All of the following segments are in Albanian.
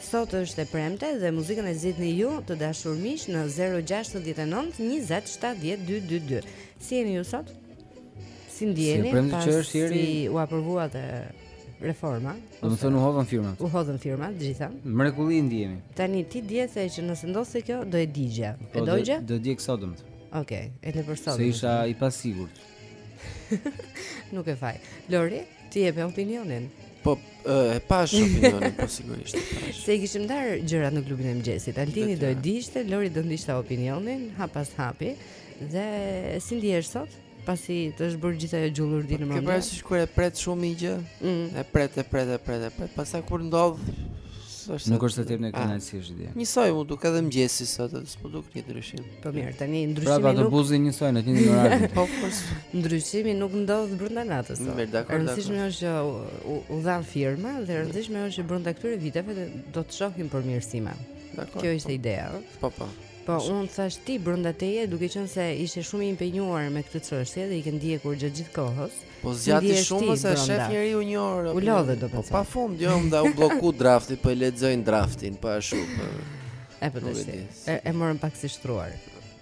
Sot është e premte dhe muzikën e zgjidhni ju, të dashur miq, në 069 20 70 222. Si jeni ju sot? Si ndiheni? Si premte që është Lori? Si u aprovua reforma? Do të thotë u hodhën firmat. U hodhën firmat të gjitha. Mrekulli ndihemi. Tani ti dje the që nëse ndodhte kjo do e digje. Po, e dogje? Do, do e djeg sot më. Okej, okay, e le për sot. Se isha i pasigurt. Nuk e faj. Lori, ti e pe Opinionin. Po e pashë Opinionin, po sigurisht e pashë. Se i kishim ndarë gjërat në klubin e mëngjesit. Altini do e digjte, Lori do ndiqte Opinionin, hap pas hapi dhe si ndihesh sot? Pasi të është bërë gjithë ajo gjullurdi në mëngjes. Ke parasysh kur e pret shumë një gjë? Mm. E pret, e pret, e pret, e pret. Pastaj kur ndodh është Nuk është se të jep ndonjë ah. kënaqësi është ide. Njësoj u duk edhe mëngjesi sot, s'po duk ndonjë ndryshim. Po mirë, tani ndryshimi nuk. Pra do të bjerë zilja njësoj në të njëjtin orar. Po po. Ndryshimi nuk ndodh brenda natës. Mirë, dakord. Rëndësishme është që u, u dhanë firmat dhe rëndësishme është që brenda këtyre viteve do të shohim përmirësime. Dakord. Kjo ishte ideja. Po po. Po unë thashë ti brenda teje duke qenë se ishe shumë i impenjuar me këtë çështje dhe e ke ndjekur gjatë gjithë kohës. Po zgjati shumë o s'e sheh njeriu një orë. U lodhe do po, po pa fund, jo, m'dha u blloku drafti, po e lexojnë draftin, po ashtu. Po. E po dashje. E, e morën pak si shtruar.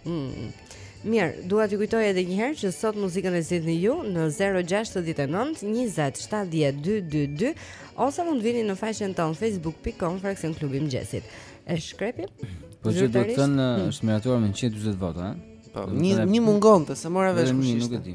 Mm. mm, mm. Mirë, dua t'ju kujtoj edhe një herë që sot muzikën e zgjidhni ju në 069 20 70 222 ose mund të vini në faqen tonë facebook.com fraksion klubi i mëngjesit. E shkrepim? Po që do të thënë hmm. është miratuar me 140 vota, ëh? Po, një një mungonte s'e mora vesh kush ishte. Nuk e di.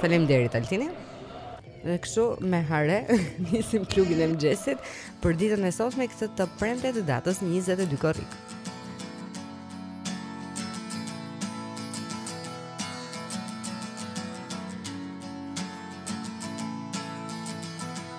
Faleminderit Altini. Dhe kështu me hare nisim klubin e mëngjesit për ditën e sotme këtë të premte të datës 22 korrik.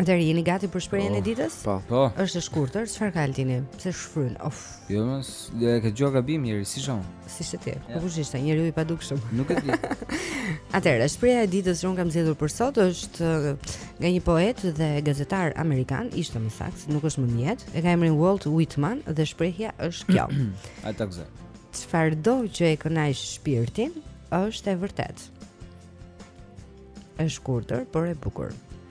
Atëherë jeni gati për shprehjen e oh, ditës? Po. Po. Është e shkurtër, çfarë ka Altini? Pse shfryn? Of. Jo, mos, ia ke dëgjuar gabim njëri, si shon. Si se ti. Po kush ishte? Njeriu i padukshëm. Nuk e di. Atëherë, shprehja e ditës që unë kam zgjedhur për sot është uh, nga një poet dhe gazetar amerikan, ishte më saktë, nuk është më në jetë. E ka emrin Walt Whitman dhe shprehja është kjo. Ai takzë. Çfarëdo që e kënaq shpirtin, është e vërtetë. E shkurtër, por e bukur.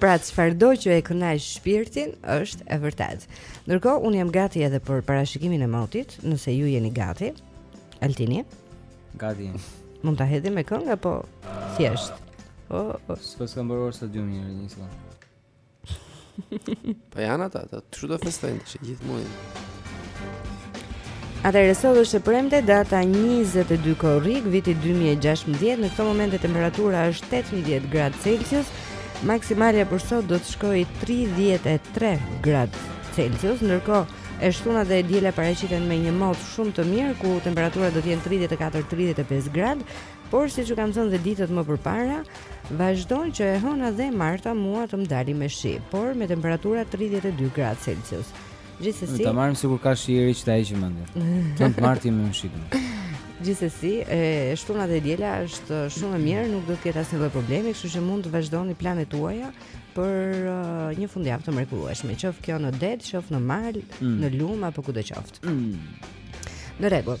Pra çfarëdo që e kënaq shpirtin është e vërtetë. Ndërkohë unë jam gati edhe për parashikimin e motit, nëse ju jeni gati. Altini. Gati. Mund ta hedhim me këngë apo thjesht? Po, oh, oh. s'po s'kam bërë orë së dy mirë, një sekondë. Po janë ata, ata do festojnë tash gjithmonë. Atëherë sot është e premte data 22 korrik viti 2016. Në këtë moment temperatura është 18 gradë Celsius. Maksimalja për sot do të shkojë 33 gradë Celsius, ndërkohë e shtuna dhe e diela paraqiten me një mot shumë të mirë ku temperaturat do të jenë 34-35 gradë. Por siç ju kam thënë dhe ditët më përpara, vazhdon që e hëna dhe e marta mua të më dalin me shi, por me temperatura 32 gradë Celsius. Gjithsesi, ta marrim sikur ka shi i ri që ta heqim mendjen. Të të martë jemi me shi. Gjithsesi, e shtuna dhe diela është shumë e mirë, nuk do të ketë asnjë problem, kështu që mund të vazhdoni planet tuaja për uh, një fundjavë të mrekullueshme, qoftë kjo në det, qoftë në mal, mm. në lum apo kudo qoftë. Mm. Në rregull.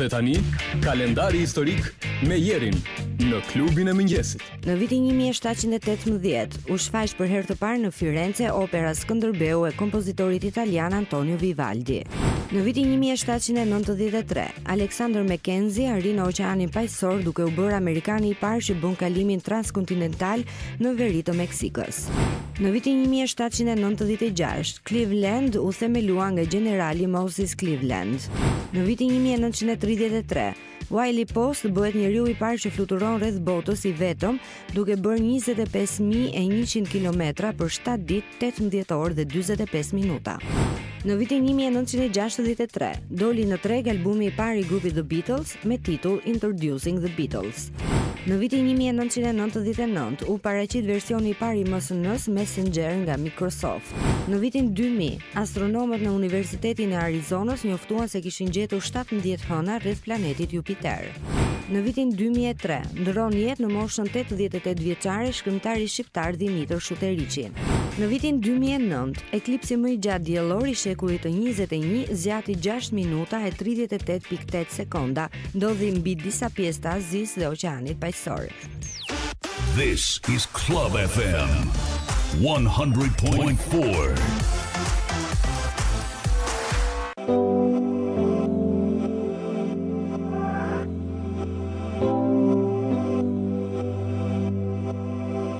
Dhe tani, kalendari historik me Jerin në klubin e mëngjesit. Në vitin 1718, u shfaq për herë të parë në Firence opera Skënderbeu e kompozitorit italian Antonio Vivaldi. Në vitin 1793, Alexander Mackenzie arrin në Oqeanin Paqësor duke u bërë amerikani i parë që bën kalimin transkontinental në veri të Meksikës. Në vitin 1796, Cleveland u themelua nga gjenerali Moses Cleveland. Në vitin një mijë e nëntëqind e tridhjetë e tre, Wiley Post bëhet njeriu i parë që fluturon rreth botës i vetëm, duke bërë njëzet e pesë mijë e njëqind kilometra për shtatë ditë, tetëmbëdhjetë orë dhe dyzet e pesë minuta. Në vitin një mijë e nëntëqind e gjashtëdhjetë e tre, doli në treg albumi i parë i grupit The Beatles, me titull Introducing the Beatles. Në vitin 1999 u paraqit versioni i parë i MSN-s Messenger nga Microsoft. Në vitin 2000, astronomët në Universitetin e Arizonës njoftuan se kishin gjetur 17 hëna rreth planetit Jupiter. Në vitin 2003, ndërron jetë në moshën 88 vjeçare shkrimtari shqiptar Dhimitër Shuteriqi. Në vitin 2009, Eklipsi më i gjatë diellor i shekullit të 21 zgjati 6 minuta e 38.8 sekonda. Ndodhi mbi disa pjesë të Azisë dhe Oqeanit Paqësor. This is Club FM 100.4.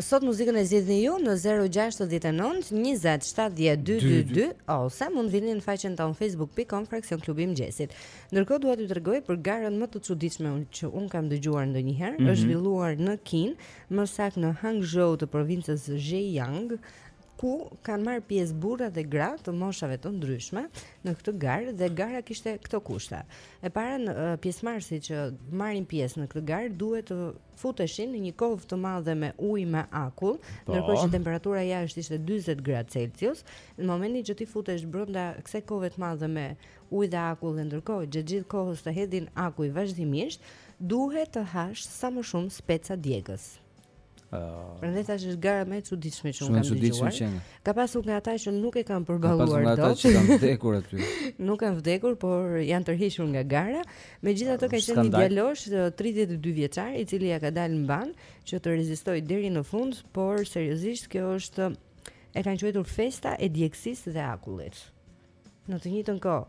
Sot muzikën e zgjidhni ju në 069 20 70 222 ose mund të vini në faqen tonë facebook.com fraksion klubi i mëngjesit. Ndërkohë dua t'ju tregoj për garën më të çuditshme që unë kam dëgjuar ndonjëherë, mm -hmm. është zhvilluar në Kinë, më saktë në Hangzhou të provincës Zhejiang, ku kanë marrë pjesë burra dhe gra të moshave të ndryshme në këtë garë dhe gara kishte këto kushte. E para pjesëmarrësit që marrin pjesë në këtë garë duhet të futeshin në një kovë të madhe me ujë me akull, po. ndërkohë që temperatura jashtë ishte 40 gradë Celsius, në momentin që ti futesh brenda kësaj kove të madhe me ujë dhe akull dhe ndërkohë gjatë gjithë kohës të hedhin akull vazhdimisht, duhet të hash sa më shumë speca djegës. Uh, Prandaj thashë është gara më e çuditshme që unë kam dëgjuar. Ka pasur nga ata që nuk e kanë përballuar dot. Ka pasur nga ata që kanë vdekur aty. nuk kanë vdekur, por janë tërhequr nga gara. Megjithatë ka qenë një djalosh 32 vjeçar i cili ja ka dalë mbanë që të rezistojë deri në fund, por seriozisht kjo është e kanë quajtur festa e djegësisë dhe akullit. Në të njëjtën kohë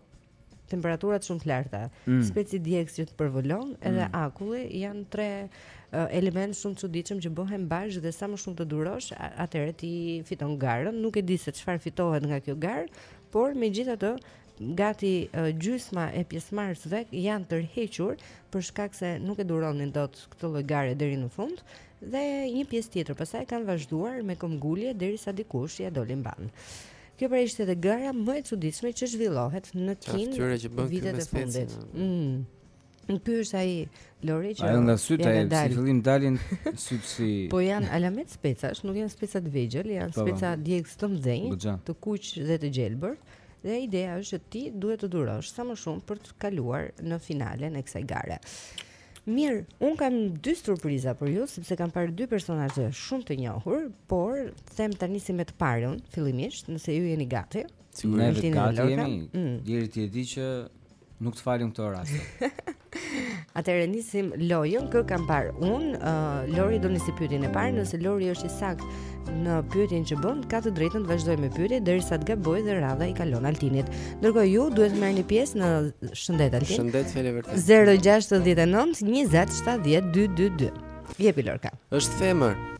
temperaturat shumë të larta, mm. speci djegës që të përvëlon edhe mm. akulli janë tre uh, elementë shumë të çuditshëm që bëhen bashkë dhe sa më shumë të durosh, atëherë ti fiton garën. Nuk e di se çfarë fitohet nga kjo garë, por megjithatë Gati gjysma e pjesëmarrësve janë tërhequr për shkak se nuk e duronin dot këtë lloj gare deri në fund dhe një pjesë tjetër pastaj kanë vazhduar me këmbgulje derisa dikush ia doli mbanë. Kjo pra ishte edhe gara më e çuditshme që zhvillohet në Kinë vitet e fundit. Mm. Ky është ai Lori që Ajo nga sytë e si fillim dalin sytë si Po janë alamet specash, nuk janë speca të vegjël, janë po, po. speca djegës të mëdhenj, të kuq dhe të gjelbër. Dhe ideja është që ti duhet të durosh sa më shumë për të kaluar në finalen e kësaj gare. Mirë, un kam dy surpriza për ju sepse kam parë dy personazhe shumë të njohur, por them ta nisim me të parën, fillimisht, nëse ju jeni gati. Sigurisht, ne gati jemi. Mm. Deri ti e di që Nuk të falim këto raste. Atëherë nisim lojën kë kam parë unë, uh, Lori do nisë pyetjen e parë, nëse Lori është i saktë në pyetjen që bën, ka të drejtën të vazhdojë me pyetje derisa të gabojë dhe radha i kalon Altinit. Ndërkohë ju duhet të merrni pjesë në shëndet Altin. Shëndet fjalë vërtet. 069 20 70 222. Jepi Lorka. Është femër.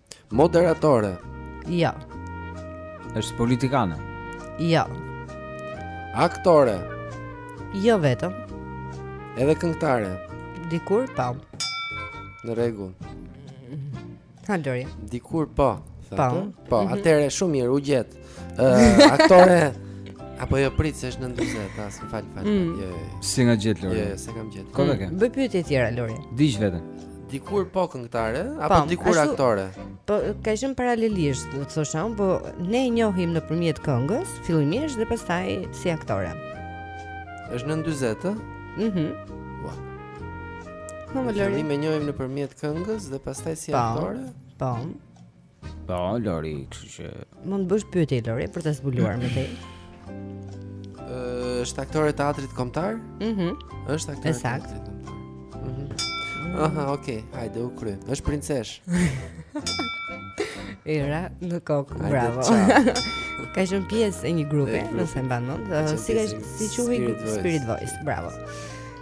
Moderatore. Jo. Është politikane. Jo. Aktore. Jo vetëm. Edhe këngëtare. Dikur po. Në rregull. Hë Lori. Dikur po. Po. Po, mhm. atëherë shumë mirë u gjet. aktore apo jo prit se është në ndërsa tas më fal më fal mm. jo, jo, jo. si e ka gjet Lori jo, jo se kam gjet kodo ke mm. bëj pyetje të tjera Lori diç vetëm dikur po këngëtare apo po, dikur ashtu, aktore po ka qenë paralelisht do të thosha unë po ne e njohim nëpërmjet këngës fillimisht dhe pastaj si aktore është në 40 ë mhm Në fillim e njohim nëpërmjet këngës dhe pastaj si po, aktore? Po. Po, Lori, kështu që mund të bësh pyetje Lori për ta zbuluar më tej. Është aktor i teatrit kombëtar? Mhm. Mm është aktor i teatrit kombëtar. Mhm. Mm Aha, okay. Hajde u kry. Është princesh. Era në kokë. Bravo. ka qenë pjesë e një grupi, nëse mban mend. Si ka si quhej Spirit Voice. Bravo.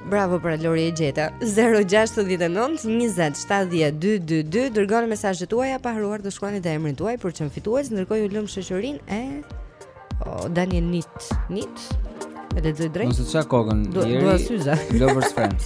Bravo për Lori e gjeta 0692070222 dërgoni mesazhet tuaja pa harruar të shkruani dhe emrin tuaj për të qenë fitues ndërkohë ju lëmë në shoqërinë e oh, Daniel Nit Nit e lexoj drejt Mos e ça kokën dua syza Lovers Friends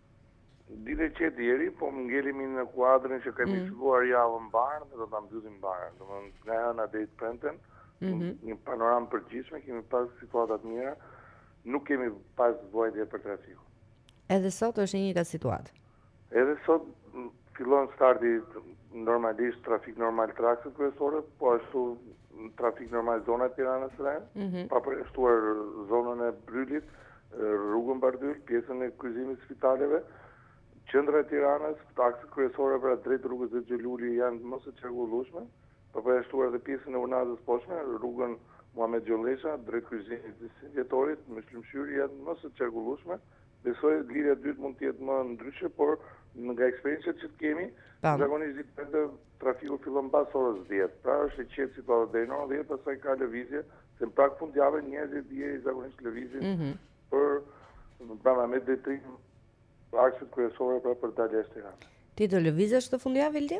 Ditë e qetë deri, po më ngelemi në kuadrin që kemi mm. filluar javën mbarë dhe do ta mbyllim mbarë. Domthonë nga e hëna deri të premten, mm -hmm. një panoramë e përgjithshme, kemi pas situata të mira, nuk kemi pas vuajtje për trafikun. Edhe sot është e njëjta situatë. Edhe sot Fillon starti normalisht trafik normal te akset kryesore, po ashtu trafik normal zona e Tiranës së Re, mm -hmm. pa përjashtuar zonën e Brylit, rrugën Bardhyl, pjesën e kryqëzimit të spitaleve, qendra e Tiranës, akset kryesore pra drejt rrugës së Xheluli janë mëse të qarkullueshme, pa përjashtuar edhe pjesën e Unazës së poshtme, rrugën Muhamet Gjollesha, drejt kryqëzimit të 21 Dhjetorit, Myslym Shyri janë mëse të qarkullueshme, Besoj lidhja e dytë mund të jetë më ndryshe, por nga eksperiencat që kemi, zakonisht ditë e premte trafiku fillon pas orës 10. Pra është e qetë situata deri në orën 10, pastaj ka lëvizje, se në prag fundjavë njerëzit zakonisht lëvizin mm -hmm. për brenda me detyrim akset kryesore pra për daljet e Tiranës. Ti do lëvizesh këtë fundjavë Eldi?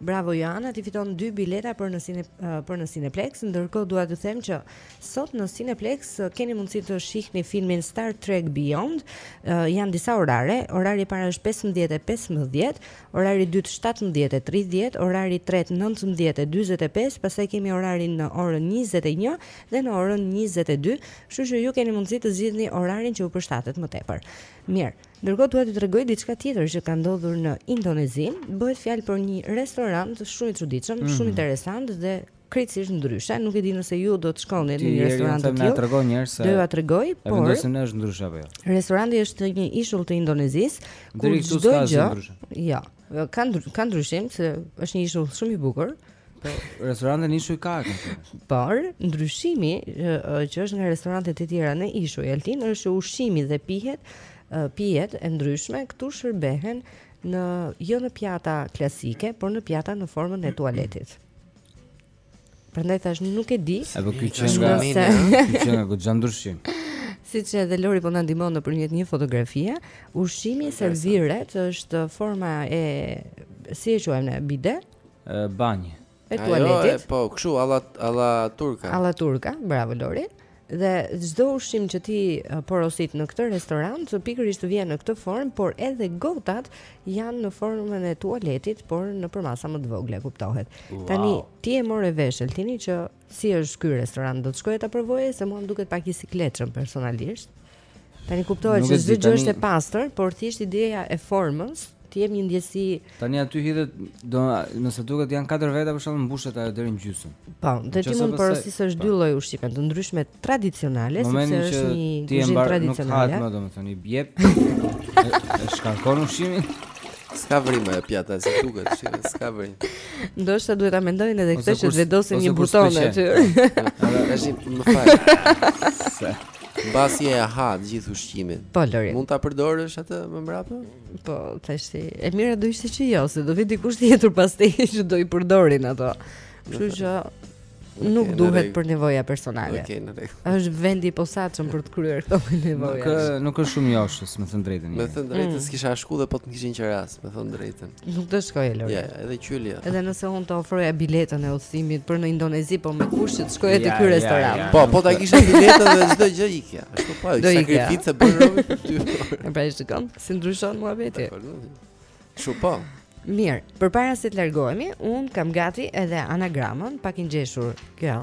Bravo Joana, ti fiton dy bileta për në Cine për në Cineplex. Ndërkohë dua t'ju them që sot në Cineplex keni mundësi të shihni filmin Star Trek Beyond. Uh, janë disa orare. Orari i parë është 15:15, orari i dytë 17:30, orari i tretë 19:45, pastaj kemi orarin në orën 21 dhe në orën 22, kështu që ju keni mundësi të zgjidhni orarin që ju përshtatet më tepër. Mirë. Ndërkohë dua t'ju tregoj diçka tjetër që ka ndodhur në Indonezi. Bëhet fjalë për një restorant shumë i çuditshëm, mm -hmm. shumë interesant dhe krejtësisht ndryshe. Nuk e di nëse ju do të shkoni në një restorant të tillë. Do të tregoj njerëz se. Do t'ju tregoj, por. Mendoj se është ndryshe apo jo. Restoranti është në një ishull të Indonezisë, ku çdo gjë. Jo. Ka ka ndryshim se është një ishull shumë i bukur. Po, restorante në ishuj ka këtu. Por ndryshimi që është nga restorantet e tjera në ishuj, Altin është që ushqimi dhe pijet, pijet e ndryshme këtu shërbehen në jo në pjata klasike, por në pjata në formën e tualetit. Prandaj thash nuk e di. Apo ky që nga mine, ky që nga goxha ndryshim. Siç edhe Lori po na ndihmon nëpërmjet një fotografie, ushqimi serviret është forma e si e quajmë ne bide? E banjës. E tualetit. Ajo, po, kshu alla alla turka. Alla turka, bravo Lori. Dhe çdo ushqim që ti porosit në këtë restorant, pikërisht vjen në këtë formë, por edhe gotat janë në formën e tualetit, por në përmasa më të vogla, kuptohet. Wow. Tani ti e more vesh Altini që si është ky restorant, do të shkoje ta provoje se mua më duket pak i sikletshëm personalisht. Tani kuptohet se çdo gjë është e pastër, por thjesht ideja e formës të jep një ndjesi. Tani aty hidhet, do nëse duket janë katër veta për shkak se mbushet ajo deri në gjysmë. Po, dhe ti mund të porosisësh dy lloj ushqime të ndryshme tradicionale, sepse është një kuzhinë tradicionale. Momentin që ti e mbaron, nuk ka më domethënë i bie. E shkarkon ushqimin. S'ka vrimë pjata, si duket, s'ka vrimë. Ndoshta duhet ta mendojnë edhe këtë që të vendosin një buton aty. Është më fal. Mbasi e ha të gjithë ushqimin. Po Lori. Mund ta përdorësh atë më mbrapa? Po, thash ti. E mira do ishte që jo, se do vi dikush tjetër pas teje që do i përdorin ato. Kështu që okay, nuk duhet për nevoja personale. Okej, okay, në rregull. Është vendi i posaçëm për të kryer këto nevoja. Nuk nuk është shumë joshës, me thën drejtën. Me thën drejtën, mm. s'kisha shku dhe po të më kishin qeras, me thën drejtën. Nuk do shkoje Lori. Ja, edhe qyli. Edhe nëse un ta ofroja biletën e udhëtimit për në Indonezi, po me kusht që të shkoje te ky restorant. Po, po ta kisha biletën dhe çdo gjë ikja. Ashtu po, do sakrificë bën robi për ty. E pra ishte kom, si ndryshon muhabeti. Çu po. Mirë, përpara se të largohemi, un kam gati edhe anagramën, pak i ngjeshur kjo.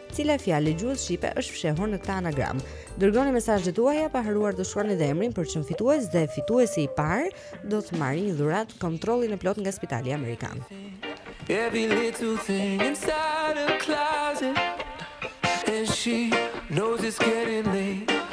Cila fjalë e gjuhës shqipe është fshehur në këtë anagram? Dërgoni mesazhet tuaja pa harruar të shkruani dhe emrin për çmim fitues dhe fituesi i parë do të marrë një dhuratë kontrollin e plotë nga Spitali Amerikan. Every little thing inside a closet And she knows it's getting late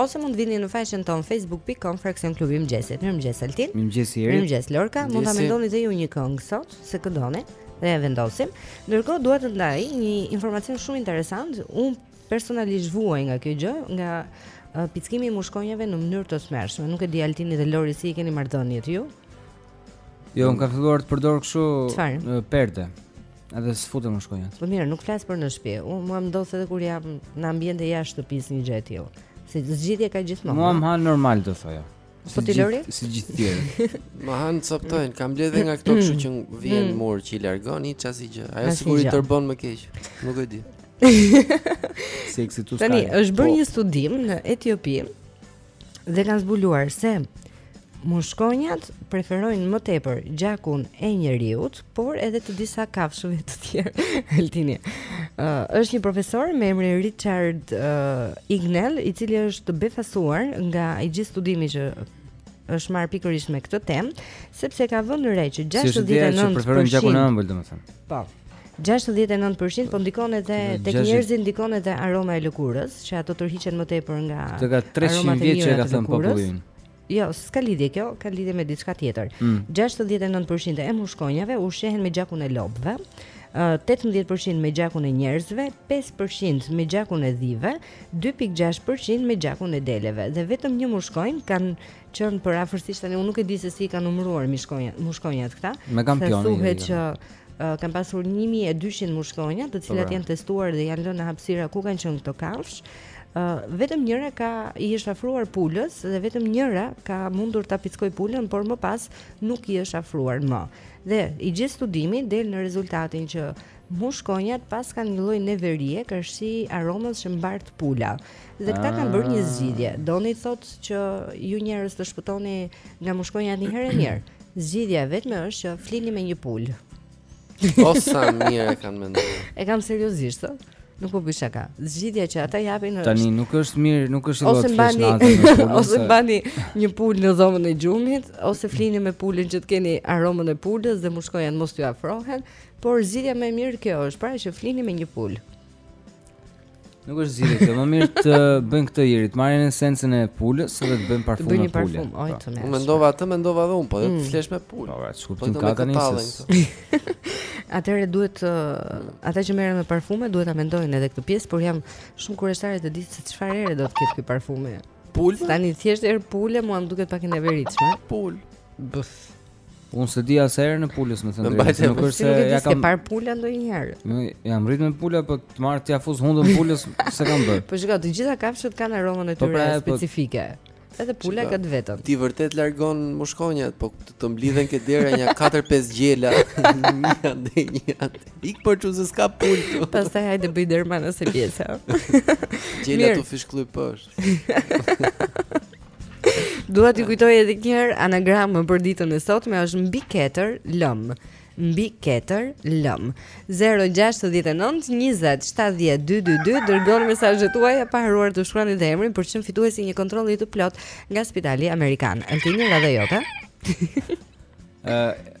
Ose mund të vini në faqen tonë facebook.com fraksion klubi mëngjesit Mirëmëngjes Altin Mirëmëngjes Jeri Mirëmëngjes Lorka Mund të mendoni dhe ju një këngë sot Se kë doni Dhe e vendosim Ndërkohë dua të ndaj një informacion shumë interesant Unë personalisht vuaj nga kjo gjë Nga uh, pickimi i mushkonjave në mënyrë të tmerrshme Nuk e di Altini dhe Lori si i keni marrëdhëniet ju Jo, unë kam filluar të përdor kështu perde Edhe s'futen mushkonjat. Po mirë, nuk flas për në shtëpi. Unë mua më ndodh edhe kur jam në ambiente jashtë shtëpisë një gjë e tillë. Se zgjidhje ka gjithmonë. Mua më han normal do thoja. Po ti Lori? Si gjithë tjerë. Më han, copëtojnë, kam blerë edhe nga këto, kështu që vihen mm. mur që i largon hiç asnjë gjë. Ajo sigurisht i tërbon më keq. Nuk e di. Si eksitues. Tani është bërë po. një studim në Etiopi dhe kanë zbuluar se mushkonjat preferojnë më tepër gjakun e njeriut, por edhe të disa kafshëve të tjerë. Altini. Uh, është një profesor me emrin Richard uh, Ignell, i cili është befasuar nga i gjithë studimi që është marrë pikërisht me këtë temë, sepse ka vënë re që 69% preferojnë gjakun e ëmbël, domethënë. Po. Gjashtëdhjetë e nëntë përqind po ndikon edhe tek njerëzit ndikon edhe aroma e lëkurës, që ato tërhiqen më tepër nga aromat e mira të lëkurës. Jo, s'ka lidhje kjo, ka lidhje me diçka tjetër. 69% mm. e mushkonjave ushqehen me gjakun e lopëve, 18% me gjakun e njerëzve, 5% me gjakun e dhive, 2.6% me gjakun e deleve dhe vetëm një mushkonj kanë qenë për afërsisht tani unë nuk e di se si i kanë numëruar mushkonjat këta. Me kampion. Thuhet që uh, kanë pasur 1200 mushkonja, të cilat po, janë testuar dhe janë lënë në hapësira ku kanë qenë këto kafshë. Uh, vetëm njëra ka i është afruar pulës dhe vetëm njëra ka mundur ta pickojë pulën, por më pas nuk i është afruar më. Dhe i gjithë studimi del në rezultatin që Mushkonjat paskan një lloj neverie, karshi aromës që mbart pula. Dhe këta kanë bërë një zgjidhje. Ah. Doni thotë që ju njerëz të shpëtoni nga mushkonjat një herë e mirë. Zgjidhja e vetme është që flini me një pulë. O sa mirë e kanë menduar. E kam seriozisht, thonë. Nuk po bëj shaka. Zgjidhja që ata japin është Tani nuk është mirë, nuk është i llojit të flesh natën. Ose mbani, ose mbani një pulë në dhomën e gjumit, ose flini me pulën që të keni aromën e pulës dhe mushkonjat mos t'ju afrohen. Por zgjidhja më e mirë kjo është, pra që flini me një pulë. Nuk është zgjidhje kjo, më mirë të bëjnë këtë ieri, të marrin esencën e pulës dhe të bëjnë parfum me pulë. Bëjnë parfum, oj të mirë. Unë mendova atë, mendova edhe unë, po mm. të flesh me pulë. Po, pra, çfarë kuptim ka tani se? Atëherë duhet ata që merren me parfume duhet ta mendojnë edhe këtë pjesë, por jam shumë kurioze të di se çfarë ere do të ketë ky parfum. Pulë. Tani thjesht erë pule, mua më duket pak e neveritshme. Pulë. Bëf. Unë s'e di as erën e pulës me thënë të drejtën Nuk është se ia kam... ke parë pula ndonjëherë Unë jam rritë me pula, po të marr t'ia fus hundën pulës s'e kam bërë Po shka, të gjitha kafshët kanë aromën e po tyre pra, po- specifike Edhe pula ka të vetën Ti vërtet largon mushkonjat, po do të të mblidhen ke dera nja 4-5 gjela Një andej, një andej Ik ore që s'ka pulë Pastaj hajde bëj derman asaj pjese Gjela të fishkluj pësh Dua t'ju kujtoj edhe një herë anagramën, për ditën e sotme është mbi ketër lëm. Mbi ketër lëm. 0692070222 dërgoni mesazhet tuaja pa harruar të shkruani dhe emrin për të qenë fituesi i një kontrolli të plotë nga Spitali Amerikan. Altini radha jote. Ë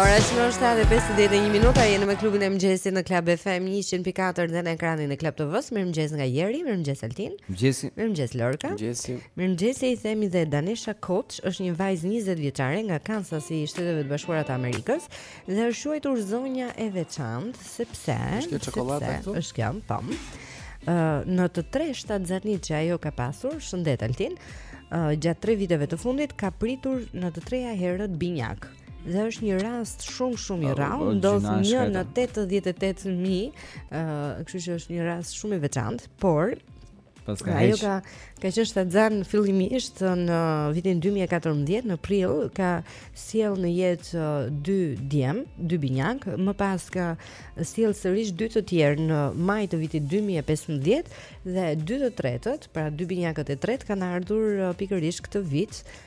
Ora është shtatë dhe 51 minuta Jeni me klubin e mëngjesit në Club FM 100.4 dhe në ekranin e Club TV-së Mirëmëngjes nga Jeri, mirëmëngjes Altin Mëngjesi Mirëmëngjes Lorka Mëngjesi Mirëmëngjesi i themi dhe Danesha Koç është një vajzë 20 vjeçare nga Kansasi i Shteteve të Bashkuara të Amerikës Dhe është quajtur zonja e veçantë sepse është kjo çokoladë këtu? Është kjo, po. Ë në të tre shtatzanitë që ajo ka pasur, shëndet Altin, ë gjatë tre viteve të fundit ka pritur në të treja herët binjakë. Dhe është një rast shumë shumë i rrallë, ndodh një në 88000, ë, kështu që është një rast shumë i veçantë, por Pas ka heq. Ajo ka ka qenë shtatzanë fillimisht në vitin 2014 në prill ka sjellë në jetë uh, dy djem, dy binjakë, më pas ka sjellë sërish dy të tjerë në maj të vitit 2015 dhe dy të tretët, pra dy binjakët e tretë kanë ardhur uh, pikërisht këtë vit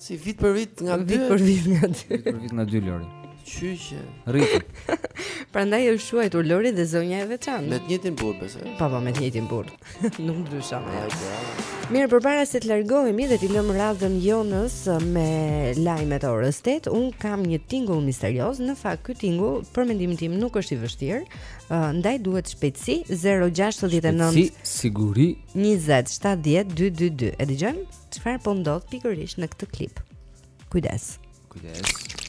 Si vit për vit nga dy. Vit për vit nga dy. Vit për vit nga dy Lori. Qyqe. Rrit. Prandaj është quajtur Lori dhe zonja e veçantë. Me të njëjtin burrë besoj. Po po, me të njëjtin burrë. Nuk ndryshon ajo. Mirë, përpara se të largohemi dhe t'i lëmë radhën Jonës me lajmet e orës 8, unë kam një tingull misterioz. Në fakt, ky tingull për mendimin tim nuk është i vështirë. Uh, ndaj duhet shpejtësi 069 shpejtësi, siguri 20 70 222. E dëgjojmë? Çfarë po ndodh pikërisht në këtë klip? Kujdes. Kujdes.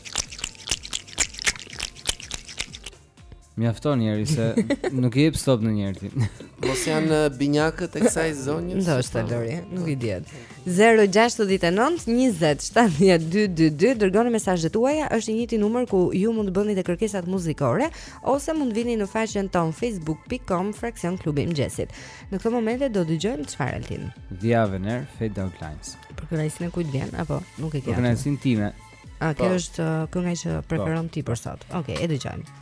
Mjafton njëri se nuk jep stop në njërti Mos janë uh, binjakët e kësaj zonjës Ndoshta Lori, nuk i dihet 0-69-20-70-222 Dërgoni mesazhet tuaja është i njëjti numër ku ju mund të bëni dhe kërkesat muzikore Ose mund të vini në faqen tonë facebook.com fraksion klubi i mëngjesit Në këto momente do dëgjojmë çfarë Altin. The Avener Fade Out Lines. Për kënaqësinë e kujt vjen apo nuk e ke? Për kënaqësinë time. A kjo po. është uh, kënga që po. preferon ti për sot? Okej, okay, e dëgjojmë.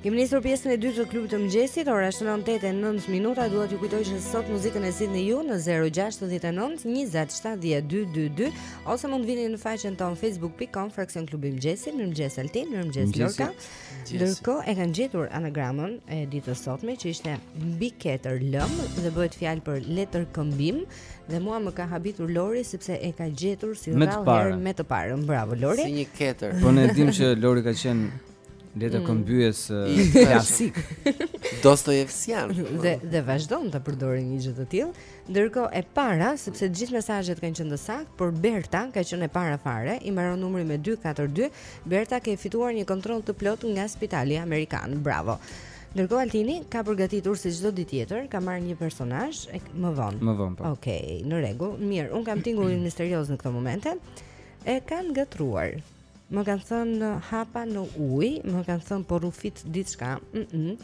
Kemi nisur pjesën e dytë të klubit të mëngjesit, ora është 9:09 minuta. Dua t'ju kujtoj që sot muzikën e zgjidhni ju në 069 20 70 222 ose mund të vini në faqen tonë facebook.com fraksion klubi i mëngjesit, mirëmëngjes Altin, mirëmëngjes Lorka. Ndërkohë e kanë gjetur anagramën e ditës sotme që ishte mbi ketër lëm dhe bëhet fjalë për letërkëmbim. Dhe mua më ka habitur Lori sepse e ka gjetur si rrallë herë me të parën. Bravo Lori. Si një ketër. Po ne dimë që Lori ka qenë letër mm. këmbyese klasik. Dostojevskian. Dhe dhe vazhdon ta përdorin një gjë të tillë. Ndërkohë e para, sepse të gjithë mesazhet kanë qenë të saktë, por Berta ka qenë e para fare, i mbaron numri me 242. Berta ke fituar një kontroll të plotë nga Spitali Amerikan. Bravo. Ndërkohë Altini ka përgatitur si çdo ditë tjetër, ka marrë një personazh më vonë. Më vonë po. Okej, okay, në rregull. Mirë, un kam tingullin misterioz në këtë moment. E kanë ngatërruar. Më kanë thënë hapa në ujë, më kanë thënë po rufit diçka. Mm -mm.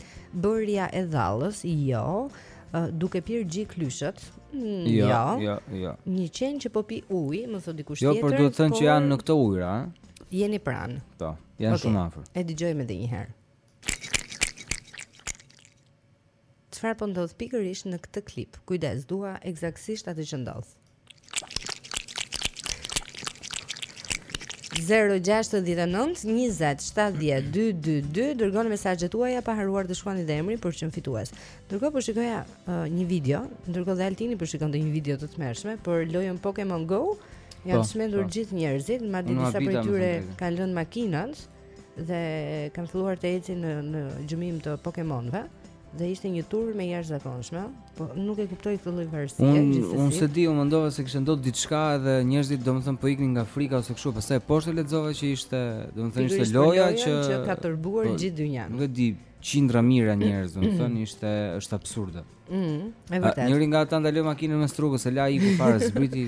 Bërja e dhallës, jo. Uh, duke pirë gji klyshët. Mm, jo, jo, jo, jo. Një qen që po pi ujë, më thotë dikush jo, tjetër. Jo, por duhet thënë por... që janë në këto ujëra, a? Jeni pranë. Po, janë okay. shumë afër. E dëgjojmë edhe një herë. Çfarë po ndodh pikërisht në këtë klip? Kujdes, dua eksaktësisht atë që ndodh. 0692070222 dërgoni mesazhet tuaja pa harruar të shkruani dhe emrin për të qenë fitues. Ndërkohë po shikoja uh, një video, ndërkohë dhe Altini po shikonte një video të tmerrshme për lojën Pokemon Go. Janë po, çmendur po. gjithë njerëzit, madje disa prej tyre kanë lënë makinat. dhe kanë filluar të ecin në në gjurmim të Pokemonëve dhe ishte një turmë e jashtëzakonshme, po nuk e kuptoj këtë lloj varësie gjithsesi. Unë un s'e di, unë mendova se kishte ndodhur diçka dhe njerëzit domethënë po iknin nga frika ose kështu, pastaj poshtë lexova që ishte, domethënë ishte loja që që ka tërbuar po, gjithë dynjan. Nuk e di, qindra mijëra njerëz, domethënë ishte është absurde. Mm, e vërtetë. Njëri nga ata ndaloi makinën mes rrugës, e la iku fare zbriti.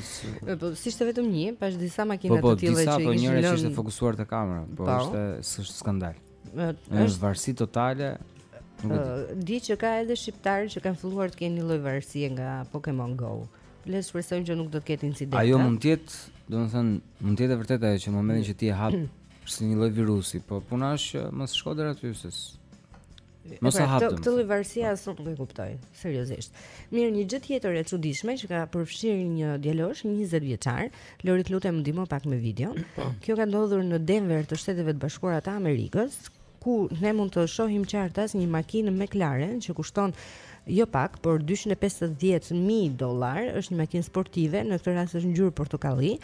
Po, s'ishte vetëm një, pashë disa makina po, po, të tilla që po, ishin lënë. Po, ishte fokusuar te kamera, po, po. ishte është skandal. Është varësi totale. Di që ka edhe shqiptarë që kanë filluar të kenë një lloj varësie nga Pokemon Go. Le të shpresojmë që nuk do të ketë incidente. Ajo mund të jetë, domethënë, mund të jetë vërtet ajo që në momentin që ti e hap si një lloj virusi, po puna është që mos shko deri aty se Mos e pra, hap. Këtë lloj varësie as nuk e kuptoj, seriozisht. Mirë, një gjë tjetër e çuditshme që ka përfshirë një djalosh 20 vjeçar, Lori të lutem ndihmo pak me video. Po. Kjo ka ndodhur në Denver të Shteteve të Bashkuara të Amerikës, ku ne mund të shohim qartë as një makinë McLaren që kushton jo pak, por 250.000 dollarë, është një makinë sportive, në këtë rast është ngjyrë portokalli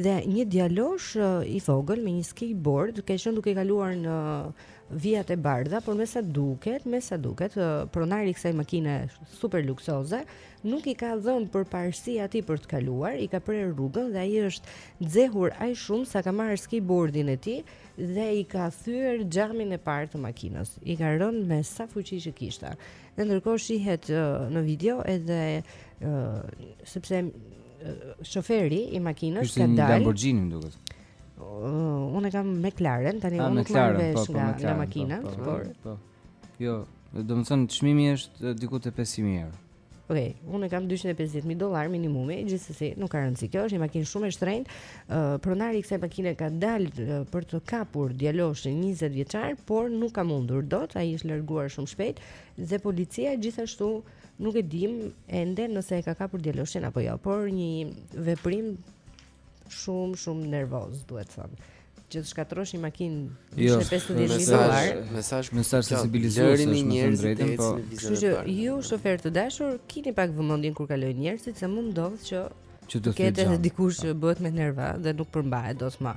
dhe një djalosh i vogël me një skateboard ka qenë duke kaluar në vijat e bardha, por me sa duket, me sa duket, pronari i kësaj makine super luksoze nuk i ka dhënë përparësi atij për të kaluar, i ka prerë rrugën dhe ai është nxehur aq shumë sa ka marrë skateboardin e tij dhe i ka thyer xhamin e parë të makinës. I ka rënë me sa fuqi që kishte. Dhe ndërkohë shihet në video edhe se si shoferi i makinës ka dalë. Ishte një Lamborghini, më duket. Uh, unë e kam McLaren, tani ah, unë nuk marr vesh po, po, nga nga makina, po, po, por po. Jo, do të thonë çmimi është diku te 5000 euro. Okej, okay, unë kam 250000 dollarë minimumi, gjithsesi nuk ka rëndësi. Kjo është një makinë shumë e shtrenjtë. Uh, pronari i kësaj makine ka dalë uh, për të kapur djaloshin 20 vjeçar, por nuk ka mundur dot, ai është larguar shumë shpejt dhe policia gjithashtu nuk e dim ende nëse e ka kapur djaloshin apo jo, por një veprim Shumë shumë nervoz duhet thënë që të shkatërrosh një makinë me jo, 50 mijë dollarë. Mesazh, mesazh sensibilizues është në të drejtën, po. Kështu që ju shoferë të dashur, kini pak vëmendjen kur kalojnë njerëzit se mund të ndodhë që që do të ketë edhe dikush që bëhet me nerva dhe nuk përmbahet dot më.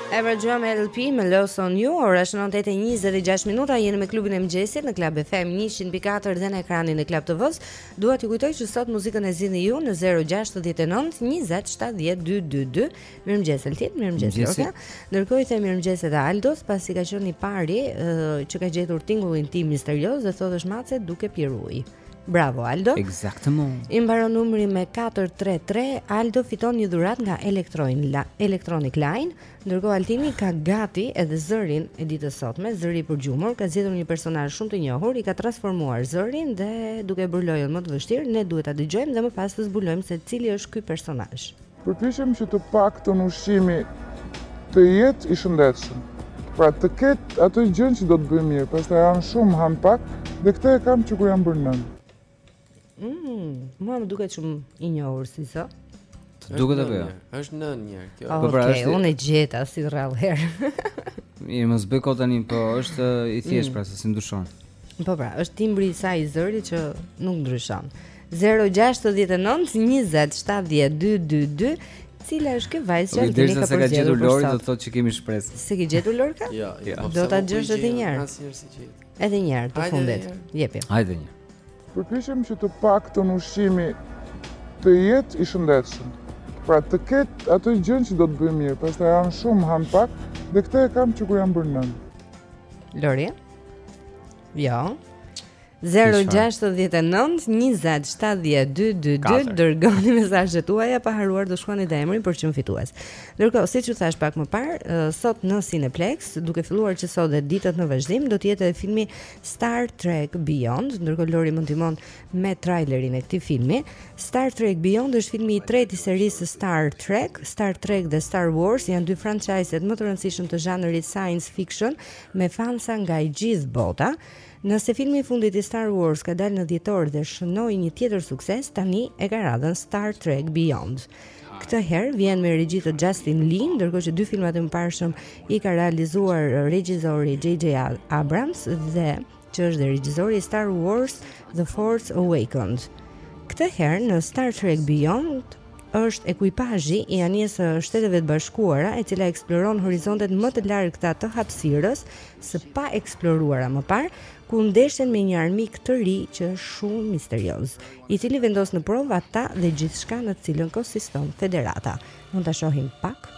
E dëgjuam LP me Lost on You Ora është 9.26 minuta Jeni me klubin e mëngjesit në Club FM 100.4 dhe në ekranin e Club TV-së Dua t'ju kujtoj që sot muzikën e zgjidhni ju në 069 27 222 Mirëmëngjes Elti, mirëmëngjes Lorka Ndërkohë i themi mirëmëngjes edhe Aldos Pasi ka qenë i pari uh, që ka gjetur tingullin tim misterioz Dhe thotë është mace duke pirë ujë Bravo Aldo. Exactement. I mbaron numri me 433. Aldo fiton një dhuratë nga Electroin la, Electronic Line. Ndërkohë Altini ka gati edhe zërin e ditës së sotme, zëri i përgjumur, ka zgjedhur një personazh shumë të njohur, i ka transformuar zërin dhe duke bërë lojën më të vështirë, ne duhet ta dëgjojmë dhe më pas të zbulojmë se cili është ky personazh. Përpiqem që të paktën ushqimi të jetë i shëndetshëm. Pra të ketë atë gjënë që do të bëjë mirë, pastaj hanë shumë, hanë pak, dhe këtë e kam që kur jam bërë nënë. Mm, mua më duket shumë i njohur si zë. Të duket apo jo? Është në një herë kjo. Po pra, është unë e gjeta si rrallë herë. Mirë, mos bëj kot tani, po është i thjeshtë mm. pra se s'i ndryshon. Po pra, është timbri i saj i zërit që nuk ndryshon. Zero gjashtëdhjetë e nëntë njëzet shtatëdhjetë dy dy dy Cila është kjo vajzë që Altini ka përzgjedhur për sot? Do të thotë që kemi shpresë. S'e ke gjetur Lorka? Jo, jo. Po do ta gjesh edhe një herë. Asnjëherë s'i gjen. Edhe një herë të fundit. Jepi. Hajde një. Përpiqem që të paktën ushqimi të jetë i shëndetshëm. Pra të ketë atë gjënë që do të bëjë mirë, pastaj hanë shumë, hanë pak, dhe këtë e kam që kur jam bërë nënë. Lori? Jo. Zero gjashtëdhjetë e nëntë njëzet shtatëdhjetë dy dy dy dërgoni mesazhet tuaja pa harruar të shkruani dhe emrin për çmimin fitues. Ndërkohë, siç ju thashë pak më parë, sot në Cineplex, duke filluar që sot dhe ditët në vazhdim, do të jetë edhe filmi Star Trek Beyond, ndërkohë Lori më fton me trailerin e këtij filmi. Star Trek Beyond është filmi i tretë i serisë Star Trek. Star Trek dhe Star Wars janë dy franchise-et më të rëndësishëm të zhanrit science fiction me fansa nga e gjithë bota. Nëse filmi i fundit i Star Wars ka dalë në dhjetor dhe shënoi një tjetër sukses, tani e ka radhën Star Trek Beyond. Këtë herë vjen me regji të Justin Lin, ndërkohë që dy filmat e mëparshëm i ka realizuar regjizori JJ Abrams dhe që është dhe regjizori i Star Wars The Force Awakens. Këtë herë në Star Trek Beyond është ekuipazhi i anijes së Shteteve të Bashkuara, e cila eksploron horizontet më të largëta të hapësirës së paeksploruara më parë, ku ndeshen me një armik të ri që është shumë misterioz, i cili vendos në provë ata dhe gjithçka në të cilën konsiston federata. Mund ta shohim pak.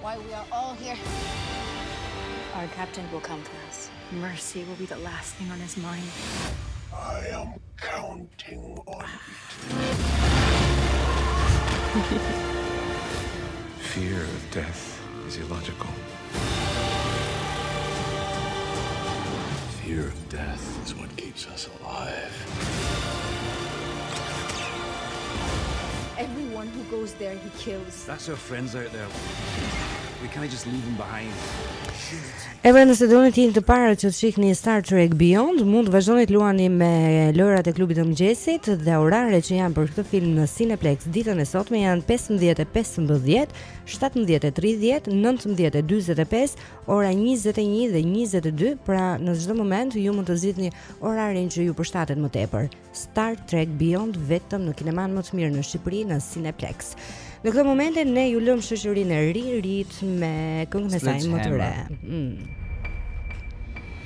why we are all here. Our captain will come for us. Mercy will be the last thing on his mind. I am counting on it. Fear of death is illogical. Fear of death is what keeps us Edhe nëse doni të jeni të parët që të shihni Star Trek Beyond, mund të vazhdoni të luani me lojërat e klubit të mëngjesit dhe oraret që janë për këtë film në Cineplex ditën e sotme janë 15:15, 17:30, 19:45 ora 21 dhe 22, pra në çdo moment ju mund të zgjidhni orarin që ju përshtatet më tepër. Star Trek Beyond vetëm në kinemanë më të mirë në Shqipëri në Cineplex. Në këto momente ne ju lëmë në shoqërinë e Ririt me këngën e saj më të re. Mm.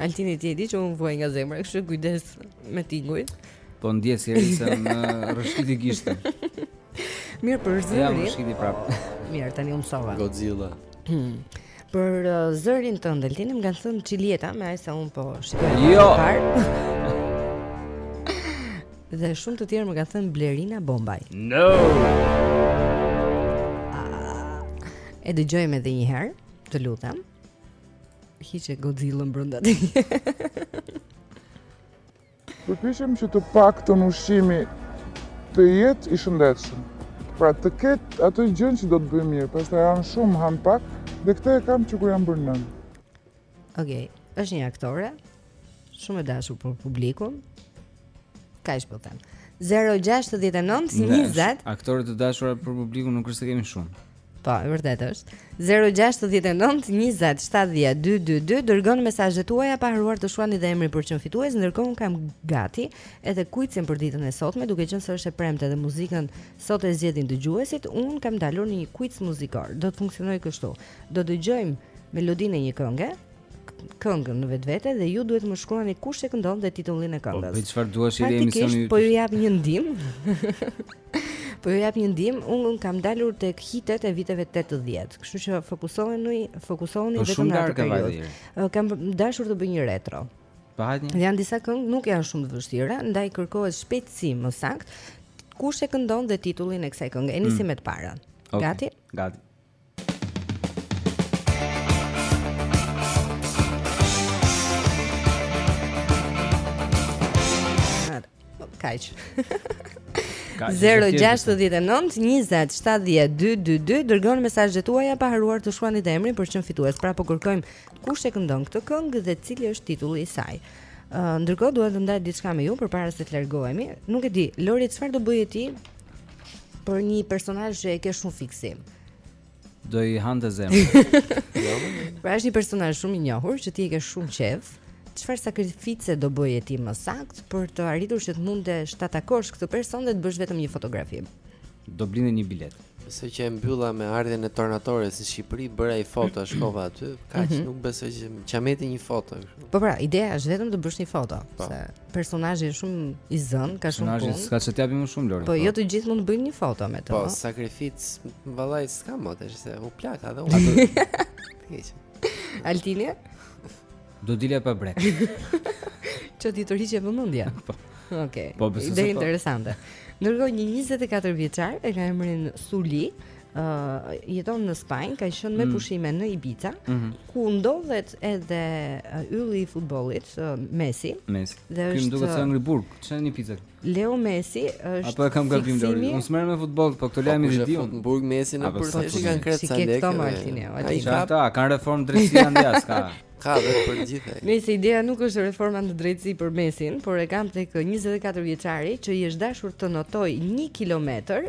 Altini ti e di që unë vuaj nga zemra, kështu kujdes me tinguj. Po ndjesë se isha më rrëshqiti gishti. Mirë për zërin. Ja, rrëshqiti prapë. Mirë, tani unë sova. Godzilla. për uh, zërin të ndëltin, më kanë thënë Çiljeta, me aq sa unë po shikoj. Jo. Dhe shumë të tjerë më kanë thënë Blerina Bombaj. No. Ah, e dëgjojmë edhe një herë, të lutem. Hiqe Godzillën brenda ti. Përpiqem që të paktën ushqimi të jetë i shëndetshëm. Pra të ketë ato gjëra që do të bëjnë mirë, pastaj hanë shumë, hanë pak, dhe këtë e kam që kur jam bërë nënë. Okej, është një aktore, Shumë e dashur për publikun. Kaq po them. 069 20 Aktorë të dashura për publikun nuk është se kemi shumë. Po, e vërtetë është. 069 20 70 222 dërgoni mesazhet tuaja pa harruar të shkruani dhe emrin për çmim fitues, ndërkohë kam gati edhe kuicin për ditën e sotme, duke qenë se është e premte dhe muzikën sot e zgjedhin dëgjuesit, unë kam dalur në një kuic muzikor. Do të funksionojë kështu. Do dëgjojmë melodinë e një kënge, këngën në vetvete dhe ju duhet të më shkruani kush e këndon dhe titullin e këngës. Po çfarë do ishte emisioni? Po ju jap një ndihmë. Po ju jap një ndihmë, unë kam dalur tek hitet e viteve 80. Kështu që fokusoheni, fokusoheni po vetëm në atë periudhë. Kam dashur të bëjë një retro. Po hajde. Janë disa këngë nuk janë shumë të vështira, ndaj kërkohet shpejtësi më saktë. Kush e këndon dhe titullin e kësaj kënge? Nisim mm. me të parën. Okay. Gati? Gati. Kaq. 069 20 70 222 Dërgoni mesazhet tuaja pa harruar të shkruani dhe emrin për çmim fitues Pra po kërkojmë kush e këndon këtë këngë dhe cili është titulli i saj Ndërkohë duhet të ndaj diçka me ju përpara se të largohemi Nuk e di, Lori, çfarë do bëje ti Për një personazh që e ke shumë fiksim. Do i haje zemrën. pra është një personazh shumë i njohur që ti e ke shumë qejf. Çfarë sakrifice do bëje ti më saktë për të arritur që të mundesh ta takosh këtë person dhe të bësh vetëm një fotografi? Do blije një biletë. Besoj që e mbylla me ardhjen e Tornatores në Shqipëri, bëra një foto, shkova aty, kaq mm -hmm. nuk besoj që çmendem për një foto. Po pra, ideja është vetëm të bësh një foto, po. se Personazhi është shumë i zënë, ka shumë punë. Personazhi s'ka ç'të japim më shumë Lori. Po, po jo të gjithë mund të bëjnë një foto me të. Po, sakrificë, vallai s'ka më se u plaka dhe unë. Altini? Do dilja pa brekë. Që t'i tërhiqje vëmendjen. Po. Okej. Po, Ide po. interesante. Ndërkohë një 24 vjeçar e ka emrin Suli, uh, jeton në Spanjë, ka qenë me mm. pushime në Ibiza, mm -hmm. ku ndodhej edhe uh, ylli i futbollit, uh, Messi. Messi. Dhe është duket se në burg, çfarë në Ibiza. Leo Messi është Apo e kam gabim dorë. Unë s'merrem me futboll, po këto lajme i di unë. Po burg Messi në përgjithësi kanë krejt sa lekë. Si këto Martini, aty ka. Ata kanë reformë drejtësie andej s'ka. Ka dhe për gjithë. Messi ideja nuk është reforma në drejtësi për Messin, por e kam tek 24 vjeçari që i është dashur të notojë 1 kilometër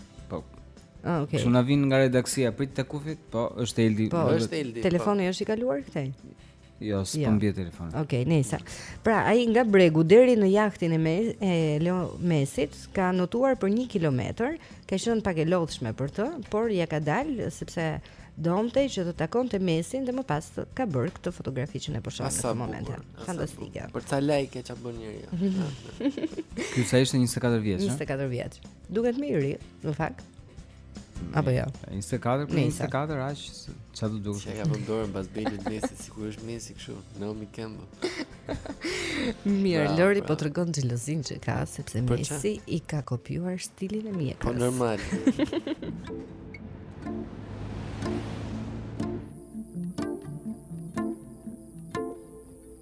Po. Ah, okay. Kështu na vjen nga redaksia prit te kufjet, po është Eldi. Po, është Eldi. Po. Telefoni është i kaluar këtej. Jo, s'po jo. bie telefoni. Okej, okay, nejse. Pra, ai nga bregu deri në jahtin e me, e Leo Messit ka notuar për 1 kilometër, ka qenë pak e lodhshme për të, por ia ka dalë sepse donte që të takonte Messin dhe më pas ka bërë këtë fotografi që ne po shohim në këtë moment. Fantastike. Për ca like ça bën njeriu. Ky sa ishte 24 vjeç, 24 vjeç. Duket më i ri, në fakt. Apo jo. 24 për 24 aq ça do dukesh. Ia ka vënë dorën pas belit Messit sikur është Messi kështu. Naomi Campbell. Mirë, Lori po tregon xhelozin që ka sepse Messi i ka kopjuar stilin e mjekrës. Po normal.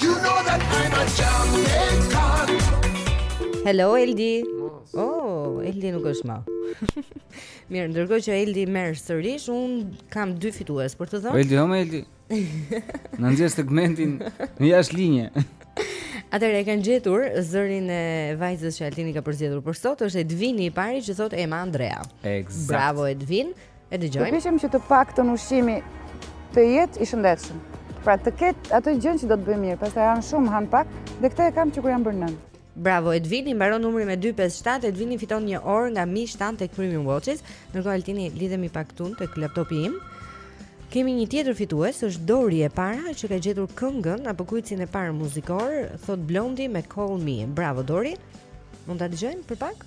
You know that I'm a Jamaican. Hello Eldi. Oh, Eldi nuk është më. Mirë, ndërkohë që Eldi merr sërish, un kam dy fitues për të dhënë. Eldi, o Eldi. Në ndjes segmentin në jashtë linje. Atëherë e kanë gjetur zërin e vajzës që Altini ka përzgjedhur për sot, është Edvini i pari që thotë Ema Andrea. Ekzakt. Bravo Edvin. E dëgjojmë. Përpiqem që të paktën ushqimi të jetë i shëndetshëm. Pra të ketë atë gjën që do të bëj mirë, pastaj han shumë, han pak, dhe këtë e kam që kur jam bërë nënë. Bravo Edvini, mbaron numri me 257, Edvini fiton një orë nga Mi Shtan tek Premium Watches. Ndërkohë Altini lidhemi pak këtu tek laptopi im. Kemi një tjetër fitues, është Dori e para që ka gjetur këngën apo kuicin e parë muzikor, thot Blondie me Call Me. Bravo Dori. Mund ta dëgjojmë për pak?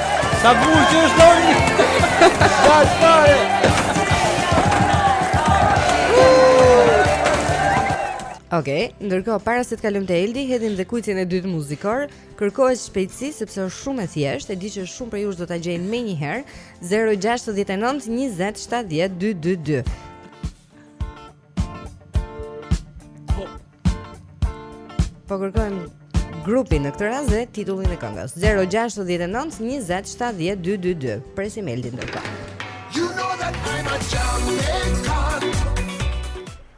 Sa bukur që është Lori. Sa çfarë? Okej, okay, ndërkohë para se të kalojmë te Eldi, hedhim dhe kuicin e dytë muzikor. Kërkohet shpejtësi sepse është shumë e thjeshtë, e di që shumë prej jush do ta gjejnë menjëherë. 069 20 70 222. Po kërkojmë grupin në këtë rast dhe titullin e këngës. 069 20 70 222. Presim Eldin ndërkohë. You know that I'm a champion.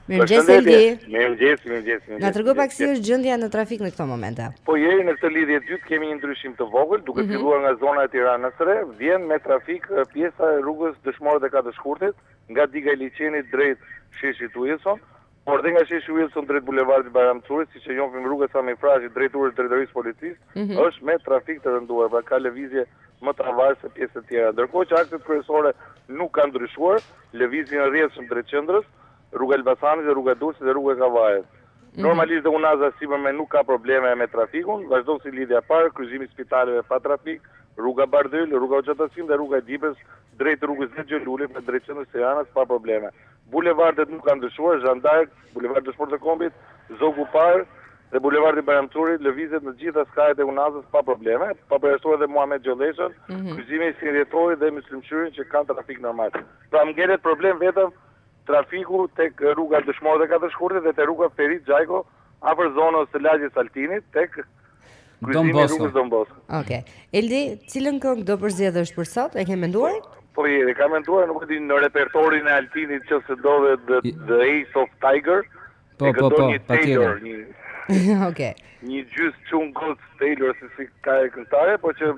Mirëmëngjes Eldi. Mirëmëngjes, mirëmëngjes. Na trego pak si është gjendja në trafik në këto momente. Po, Jeri, në këtë lidhje të dytë kemi një ndryshim të vogël, duke mhm. filluar nga zona e Tiranës së Re, vjen me trafik pjesa e rrugës Dëshmorët e Katër Shkurtit, nga Diga e Liqenit drejt Sheshit Uillson, Por dhe nga sheshi Wilson drejt bulevardit Bajram Curri, siç e njohim rruga Sami Frashëri drejt urës Drejtorisë së Policisë, është me trafik të rënduar, pra ka lëvizje më të avashtë se pjesët tjera. Ndërkohë që akset kryesore nuk kanë ndryshuar, lëvizje e rrjedhshme drejt qendrës, rruga e Elbasanit dhe rruga e Durrësit dhe rruga e Kavajës. Normalisht dhe unaza e sipërme nuk ka probleme me trafikun, vazhdon si lidhja e parë, kryqëzimi i Spitaleve pa trafik, rruga Bardhyl, rruga Hoxha Tahsim dhe rruga e Dibrës drejt rrugës Xhexho Lule, pra drejt qendrës së Tiranës pa probleme. Bulevardet nuk kanë ndryshuar, Zhan d'Ark, Bulevardi Dëshmorët e Kombit, Zogu i Parë dhe Bulevardi Bajram Curri lëvizet në të gjitha skajet e Unazës pa probleme, pa përjashtuar edhe Muhamet Gjolleshën, kryqëzimi 21 Dhjetori dhe Myslym Shyrin që kanë trafik normal. Pra ngelet problem vetëm trafiku tek rruga Dëshmorët e Katër Shkurtit dhe te rruga Ferit Xhajko, Afër zonës së lagjes së Altinit tek Don Bosco. Don Bosco. Okej. Okay. Eldi, cilën këngë do përzgjedhësh për sot? E ke menduar? Po Jeri, e kam menduar, nuk e di në repertorin e Altinit nëse do jetë The, the Eye of Tiger. Po, po, po, patjetër. Okej. Një gjys çun goc Taylor se si ka këngëtare, po që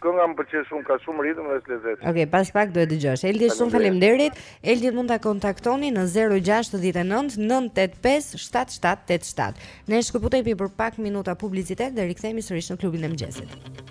Kënga më pëlqen shumë, ka shumë ritëm dhe është e lezetshme. Okej, okay, pas pak do e dëgjosh. Eldi shumë faleminderit. Eldin mund ta kontaktoni në 069 985 7787. Ne shkëputemi për pak minuta publicitet dhe rikthehemi sërish në klubin e mëngjesit.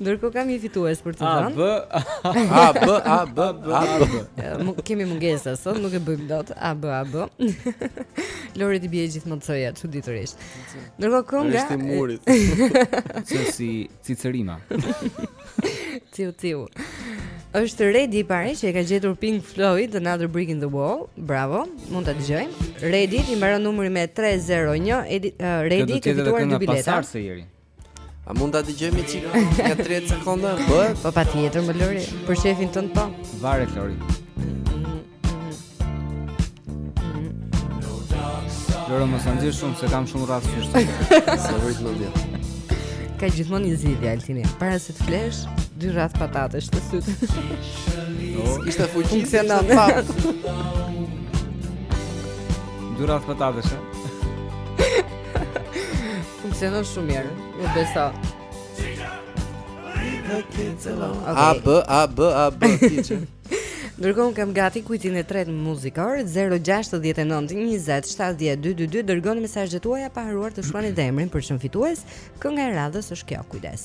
Ndërkohë kam një fitues për të dhënë. A b a b a b a b. Kemi mungesa sot, nuk e bëjmë dot. A b a b. Lori ti bie gjithmonë të ja çuditërisht. Ndërkohë kënga është e murit. Si si cicërima. Tiu tiu. Është Redi i parë që e ka gjetur Pink Floyd Another Brick in the Wall. Bravo, mund ta dëgjojmë. Redit i mbaron numri me 301. Redi, uh, Redi ka fituar dy bileta. Pasardhëse A mund ta dëgjojmë çik nga 30 sekonda? Po, po patjetër më lëri për shefin tënd po. Varet Lori. Loro më sa ndish shumë se kam shumë rrathë që është Se vërit më ndje Ka gjithmonë një zgjidhje, Altini Para se të flesh, dy rrathë patate, veç te sytë Ishte fuqit, ishte në papë Dy rrathë patate, shtë Funksionon shumë mirë. Ju besa. A b a b a b ti. Ndërkohë kam gati kuicin e tretë muzikor 069 20 70 222 dërgoni mesazhet tuaja pa harruar të shkruani dhe emrin për t'u shpallur fitues. Kënga e radhës është kjo, kujdes.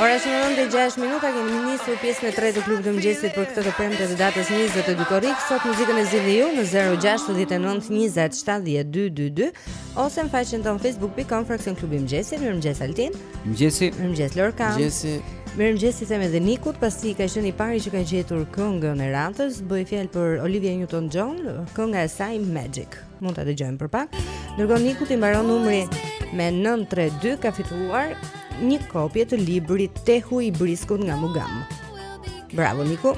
Ora është 9:06 minuta, kemi nisur pjesën e tretë të klubit të mëngjesit për këtë të premte të datës 22 korrik. Sot muzikën e zgjidhni ju në 069 20 70 222 ose në faqen tonë facebook.com fraksion klubi i mëngjesit. Mirëmëngjes Altin. Mëngjesi. Mirëmëngjes Lorka. Mëngjesi. Mirëmëngjes i them edhe Nikut, pasi ka qenë i pari që ka gjetur këngën e radhës, bëhet fjalë për Olivia Newton-John, kënga e saj Magic. Mund ta dëgjojmë për pak. Ndërkohë Nikut i mbaron numri me 932 ka fituar një kopje të librit Tehu i briskut nga Mugam. Bravo Niku.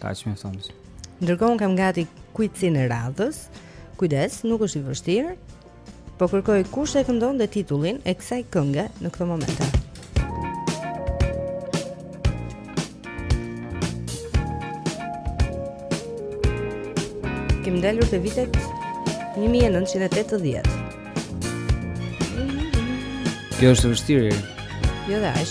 Kaq me thënë Ndërkohë kam gati kuicin e radhës Kujdes, nuk është i vështirë Po kërkoj kush e këndon dhe titullin e kësaj kënge në këto momente. Kemi ndalur te vitet 1980. Kjo është e vështirë. Jo dhe aq.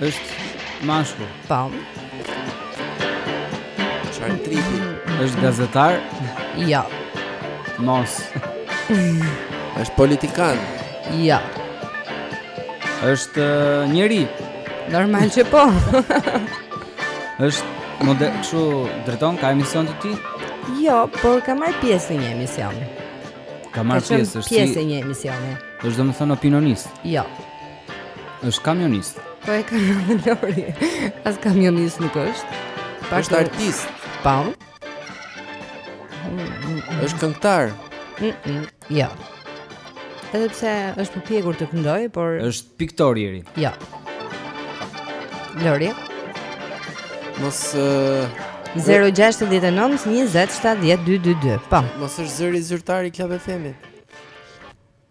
Është mashkull? Po. Çfarë tripi? Është gazetar? Jo. Mos është politikan? Jo. Është uh, njeri? Normal që po. Është model, kështu drejton ka emision të tij? Jo, por ka marrë pjesë në një emision. Ka marrë pjesë, është pjesë e një emisioni. Është domethënë opinionist. Jo. Është kamionist. Po, kamionist, Lori. As kamionist nuk është. Po është artist? Po. Është këngëtar. Mm -mm, jo. Edhe pse është përpjekur të këndojë, por është piktor i ri. Jo. Lori. Mos uh... 069 20 70 222. Po. Mos është zëri zyrtar i Club FM-it.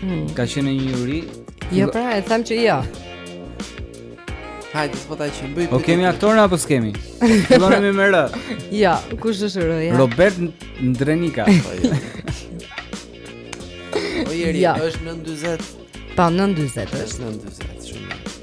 Hmm. Ka qenë në juri? Jo, pra, e them që jo. Hajde, s'po ta qenë bëj. O kemi aktorë apo s'kemi? Fillon me R. Jo, kush është R-ja? Robert Ndrenika. O njeri, është nën 40. Po nën 40 është. Nën 40, shumë.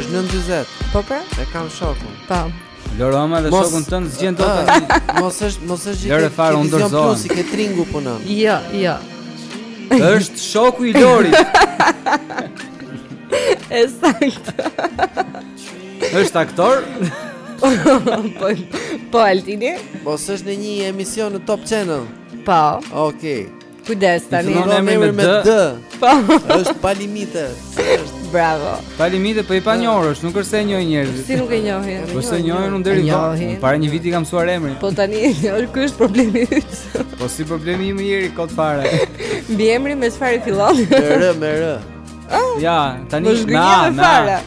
Është nën 40. Po pra? E kam shok unë. Po. Loro ama dhe shokun tënd s'e gjen dot ah, aty. Mos është mos është gjithë. Lëre fare unë dorëzohem. Plus i ke tringu punon. Jo, jo. Është shoku i Lorit. Ësakt. Është aktor? Po, po, po Altini. Mos është në një emision në Top Channel. Po. Okej. Okay. Kujdes tani. Nuk e merr me D. Po. Është pa limite. Bravo. Pa limite, po i panjohur është, nuk është se e njohin njerëzit. Si nuk e njohin? Po s'e njihja unë deri vonë. Para një viti kam mësuar emrin. Po tani e njohin, ky është problemi yt. Po si problemi im, mor, kot fare. Mbiemri me çfarë fillon? Me R, me R. Oh, ja, tani na, na.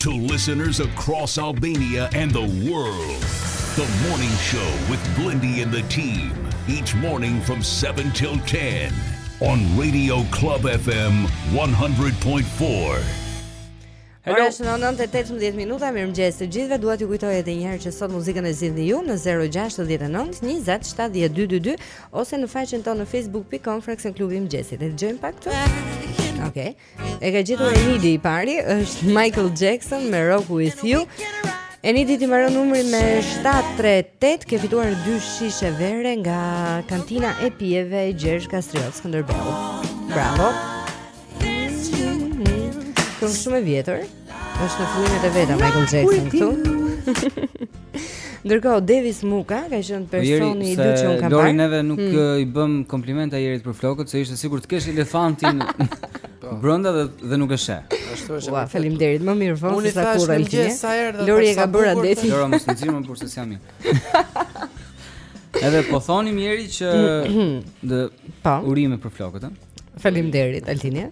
To listeners across Albania and the world, the morning show with Blendi and the team, each morning from 7 till 10 on Radio Club FM 100.4. Ora është 9:18 minuta. Mirëmëngjes të gjithëve. Dua t'ju kujtoj edhe një herë që sot muzikën e zgjidhni ju në 069 20 70222 ose në faqen tonë në facebook.com fraksion klubi i mëngjesit. E dëgjojmë pak këtu. Okej. Okay. E ka gjetur Enidi i pari, është Michael Jackson me Rock With You. Enidi ti mbaron numrin me 738, ke fituar dy shishe vere nga kantina e pijeve Gjergj Kastrioti Skënderbeu. Bravo. Këngë shumë e vjetër. Është në fillimet e veta Michael Jackson këtu. Ndërkohë Devis Muka ka qenë po personi i dytë që un kam parë. Dori neve nuk hmm. Eh, i bëm komplimente Jerit për flokët se ishte sikur të kesh elefantin po. brenda dhe dhe nuk e sheh. Ashtu është. Ua, faleminderit. Më mirë vonë se sa kurrë. Unë thashë sa herë do të. Lori e ka bërë adetin. Lori mos nxirr më, por se jam mirë. Edhe po thoni mirë që do po. urime për flokët, ëh. Faleminderit Altin.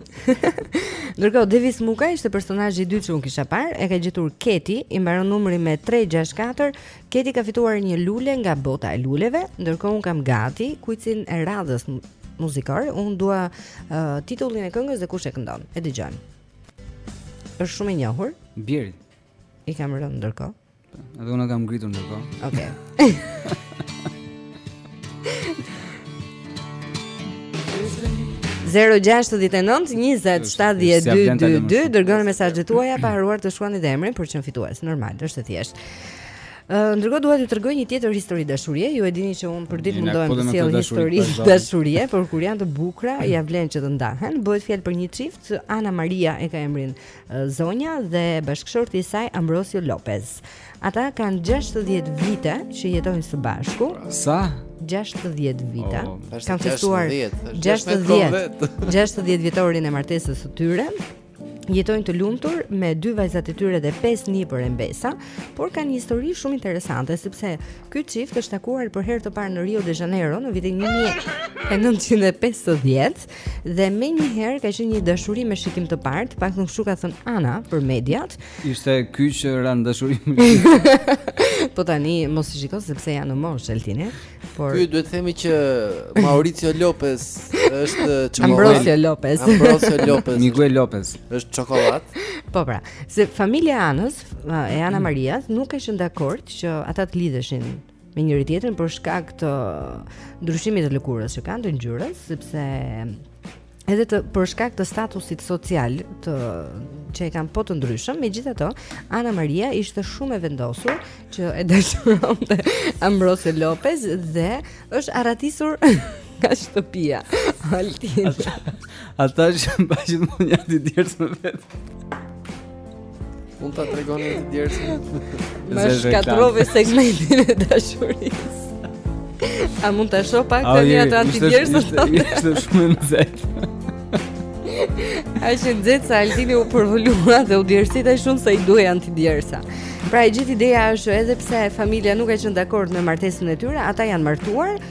Ndërkohë Devis Muka ishte personazhi i dytë që un kisha parë, e ka gjetur Keti, i mbaron numri me 364. Keti ka fituar një lule nga bota e luleve, ndërkohë un kam gati kuicin e radhës muzikor. Un dua uh, titullin e këngës dhe kush e këndon. E dëgjojmë. Është shumë e njohur. Bjeri. I kam rënë ndërkohë. Edhe unë kam ngritur ndërkohë. Okej. Okay. Zero gjashtëdhjetë e nëntë, njëzet, shtatëdhjetë, dy, dy, dy, dërgoni mesazhet tuaja pa harruar të shkruani dhe emrin për të qenë fitues, normal, është e thjeshtë. Ndërkohë dua t'ju tregoj një tjetër histori dashurie. Ju e dini që unë përditë mundohem të sjell histori dashurie, por kur janë të bukura, ia vlen që të ndahen. Bëhet fjalë për një çift, Ana Maria e ka emrin Zonja dhe bashkëshorti i saj Ambrosio Lopez. Ata kanë 60 vite që jetojnë së bashku. Sa? 60 vite. Oh, kanë festuar 60 60 vjetorin e martesës së tyre. Jetojnë të lumtur me dy vajzat e tyre dhe pesë nipër e mbesa, por kanë një histori shumë interesante sepse ky çift është takuar për herë të parë në Rio de Janeiro në vitin 1950. Dhe menjëherë ka qenë një dashuri me shikim të parë, të paktën siç u ka thënë Ana për mediat. Ishte ky që ra në dashuri me shikim. Po tani, mos i shiko, sepse janë në moshë, Altin. Por... Ky duhet të themi që Mauricio Lopez është çokolat. Ambrosio Lopez. Ambrosio Lopez. Miguel Lopez. është çokolat. Po pra, se familja e Anës, e Ana Marias, nuk ishin dakord që ata të lidheshin me njëri-tjetrin për shkak të ndryshimit të lëkurës që kanë të ngjyrës, sepse edhe për shkak të statusit social që e kanë po të ndryshëm, megjithatë Ana Maria ishte shumë e vendosur që e dashuronte Ambrose Lopez dhe është arratisur Nga shtëpia. Altin. Ata që bashkë më një të djerës me vetë. Mund të tregoni të djerës me vetë. Ma shkatrove segmentin e dashurisë. A mund të shoh pak të një antidjersë me të djerës? Ishte shumë në zekë. Aq e nxehtë sa Altini u përvëlua dhe u djersit shumë sa i duhet antidjersa. Pra e gjithë ideja është edhe pse familja nuk ka qenë dakord me martesën e tyre, ata janë martuar,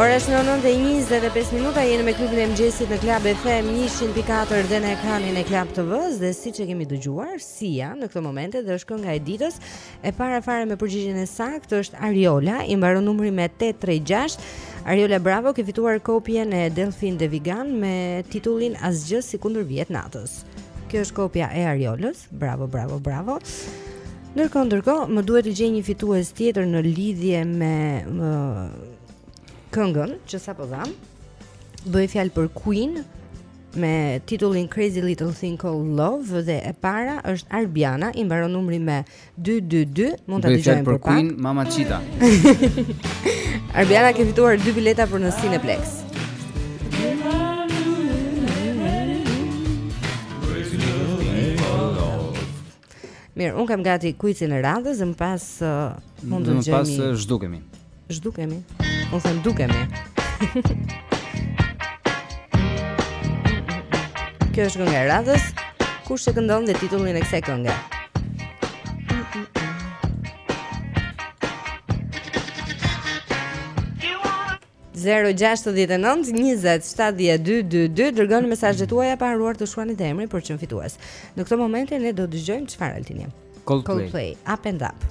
Ora është 9:25 minuta, jemi me klubin e mëngjesit në Club FM 100.4 dhe në ekranin e Klan TV-së dhe siç e kemi dëgjuar, Sia në këto momente dhe është kënga e ditës. E para fare me përgjigjen e saktë është Ariola, i mbaron numri me 836. Ariola bravo, ke fituar kopjen e Delphine de Vigan me titullin Asgjë s'i kundërvihet natës. Kjo është kopja e Ariolës. Bravo, bravo, bravo. Ndërkohë, ndërkohë, më duhet të gjej një fitues tjetër në lidhje me, me këngën që sapo dhamë. Bëhet fjalë për Queen, me titullin Crazy Little Thing Called Love dhe e para është Arbiana i mbaron numri me 222 mund ta dëgjojmë për pak Mamacita Arbiana ke fituar dy bileta për në Cineplexx Mirë, unë kam gati kuicin e radhës dhe më pas uh, mund të gjemi. Më pas uh, zhdukemi. Zhdukemi. Unë them dukemi. Kjo është kënga e radhës. Kush e këndon dhe titullin e kësaj kënge? 069 20 70 222 dërgoni mesazhet tuaja pa harruar të shkruani dhe emrin për të qenë fitues. Në këto momente ne do të dëgjojmë çfarë Altini. Coldplay. Coldplay, up and up.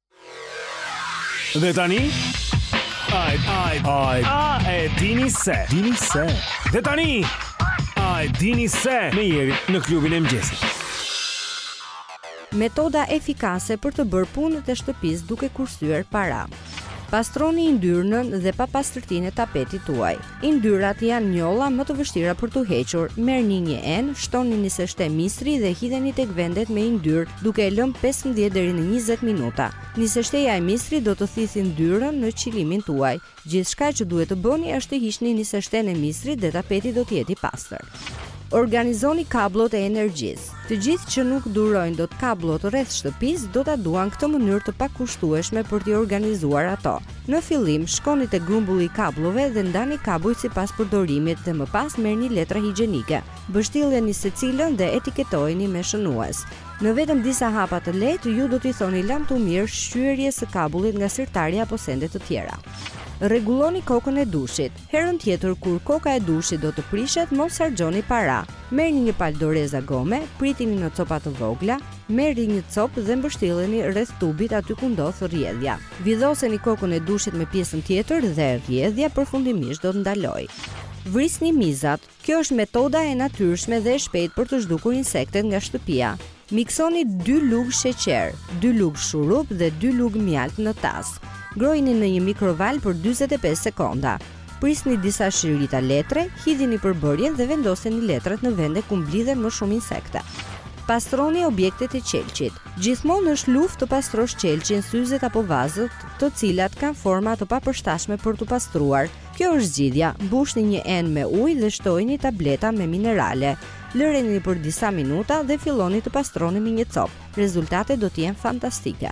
Dhe tani Ai ai ai a e dini se dini se Dhe tani a e dini se me Jerin në Klubin e Mëngjesit Metoda efikase për të bërë punët e shtëpisë duke kursyer para. Pastroni yndyrën dhe papastërtinë e tapetit tuaj. Yndyrat janë njolla më të vështira për t'u hequr. Merrni një enë, shtoni niseshte misri dhe hidheni tek vendet me yndyrë, duke e lënë pesëmbëdhjetë deri në njëzet minuta. Niseshteja e misrit do të thithë yndyrën në qilimin tuaj. Gjithçka që duhet të bëni është të hiqni niseshtenë e misrit dhe tapeti do të jetë i pastër. Organizoni kabllot e energjisë. Të gjithë që nuk durojnë dot kabllot rreth shtëpisë do ta duan këtë mënyrë të pakushtueshme për t'i organizuar ato. Në fillim, shkoni te grumbulli i kabllove dhe ndani kabujt sipas përdorimit dhe më pas merrni letra higjienike. Mbështilleni secilën dhe etiketojeni me shënues. Në vetëm disa hapa të lehtë, ju do t'i thoni lamtumirë shqyerjes së kabullit nga sirtari apo sende të tjera. Rregulloni kokën e dushit. Herën tjetër kur koka e dushit do të prishet mos harxhoni para. Merrni një palë doreza gome, priteni në copa të vogla, merrni një copë dhe mbështilleni rreth tubit aty ku ndodh rrjedhja. Vidhoseni kokën e dushit me pjesën tjetër dhe rrjedhja përfundimisht do të ndalojë. Vrisni mizat. Kjo është metoda e natyrshme dhe e shpejtë për të zhdukur insektet nga shtëpia. Miksoni dy lugë sheqer, dy lugë shurup dhe dy lugë mjaltë në tas. Ngrohini në një mikrovalë për dyzet e pesë sekonda. Prisni disa shirita letre, hidheni përbërjen dhe vendoseni letrat në vende ku mblidhen më shumë insekte. Pastroni objektet e qelqit. Gjithmonë është luftë të pastrosh qelqin, syzet apo vazët, të cilat kanë forma të papërshtatshme për t'u pastruar. Kjo është zgjidhja, mbushni një enë me ujë dhe shtojini tableta me minerale. Lëreni për disa minuta dhe filloni të pastroni me një copë. Rezultatet do të jenë fantastike.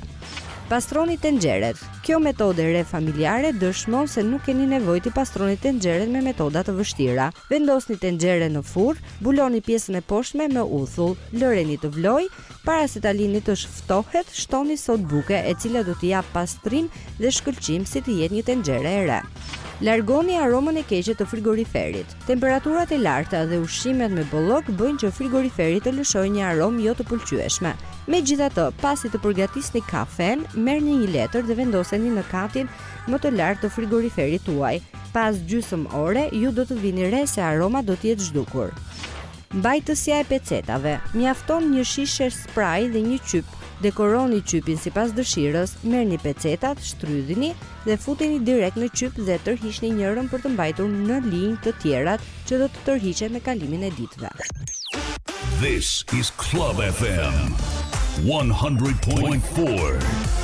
Pastroni tenxheret. Kjo metodë e re familjare dëshmon se nuk keni nevojë të pastroni tenxheret me metoda të vështira. Vendosni tenxheren në furrë, mbuloni pjesën e poshtme me uthull, lëreni të vlojë Para se ta lini të ftohet, shtoni sodë buke e cila do t'i japë pastrim dhe shkëlqim si të jetë një tenxhere e re. Largoni aromën e keqe të frigoriferit. Temperaturat e larta dhe ushqimet me bollëk bëjnë që frigoriferi të lëshojë një aromë jo të pëlqyeshme. Megjithatë, pasi të përgatisni kafenë, merrni një letër dhe vendoseni në katin më të lartë të frigoriferit tuaj. Pas gjysmë ore, ju do të vini re se aroma do të jetë zhdukur. Mbajtësja e pecetave, Mjafton një shishe spraj dhe një qyp. Dekoroni qypin sipas dëshirës, merrni pecetat, shtrydhini dhe futini direkt në qyp dhe tërhiqni njërën për të mbajtur në linjë të tjerat që do të tërhiqen me kalimin e ditëve. This is Club FM 100.4.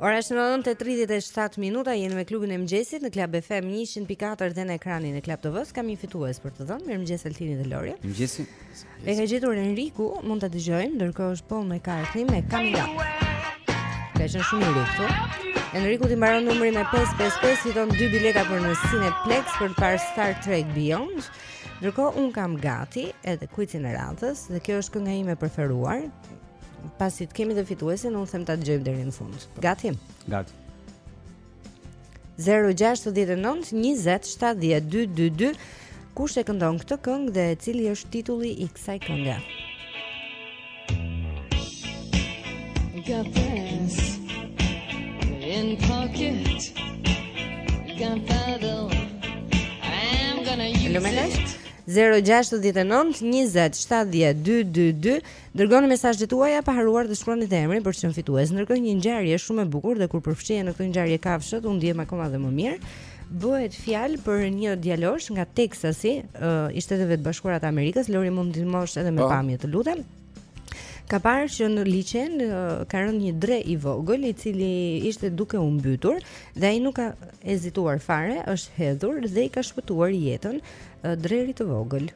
Ora është 9:37 minuta, jemi me klubin e mëngjesit në Club FM 100.4 dhe në ekranin e Club TV-s. Kam një fitues për të dhënë. Mirëmëngjes Altini dhe Lori. Mëngjes. E ka gjetur Enriku, mund ta dëgjojmë, ndërkohë është Paul McCartney me Coming Up. Ka qenë shumë i lehtë. Enrikut i mbaron numri me 555, fiton dy bileta për në Cineplexx për të parë Star Trek Beyond. Ndërkohë unë kam gati edhe kuicin e radhës dhe kjo është kënga ime e preferuar. Pasi të kemi dhe fituesin, unë them ta dëgjojmë deri në fund. Gati? Gati. 0-69-20-70-222 Kush e këndon këtë këngë dhe cili është titulli i kësaj këngë Got brass in pocket Got bottle I'm gonna use it 0-69-20-70-222 Dërgoni mesazhet tuaja pa harruar të shkruani dhe emrin për të qenë fitues. Ndërkohë një ngjarje shumë e bukur dhe kur përfshihen në këtë ngjarje kafshët, unë ndihem akoma dhe më mirë. Bëhet fjalë për një djalosh nga Teksasi, uh, i Shteteve të Bashkuara të Amerikës, Lori mund të më ndihmosh edhe me po. pamje, të lutem. Ka parë që në liqen uh, ka rënë një dre i vogël i cili ishte duke u mbytur dhe ai nuk ka hezituar fare, është hedhur dhe i ka shpëtuar jetën uh, drerit të vogël.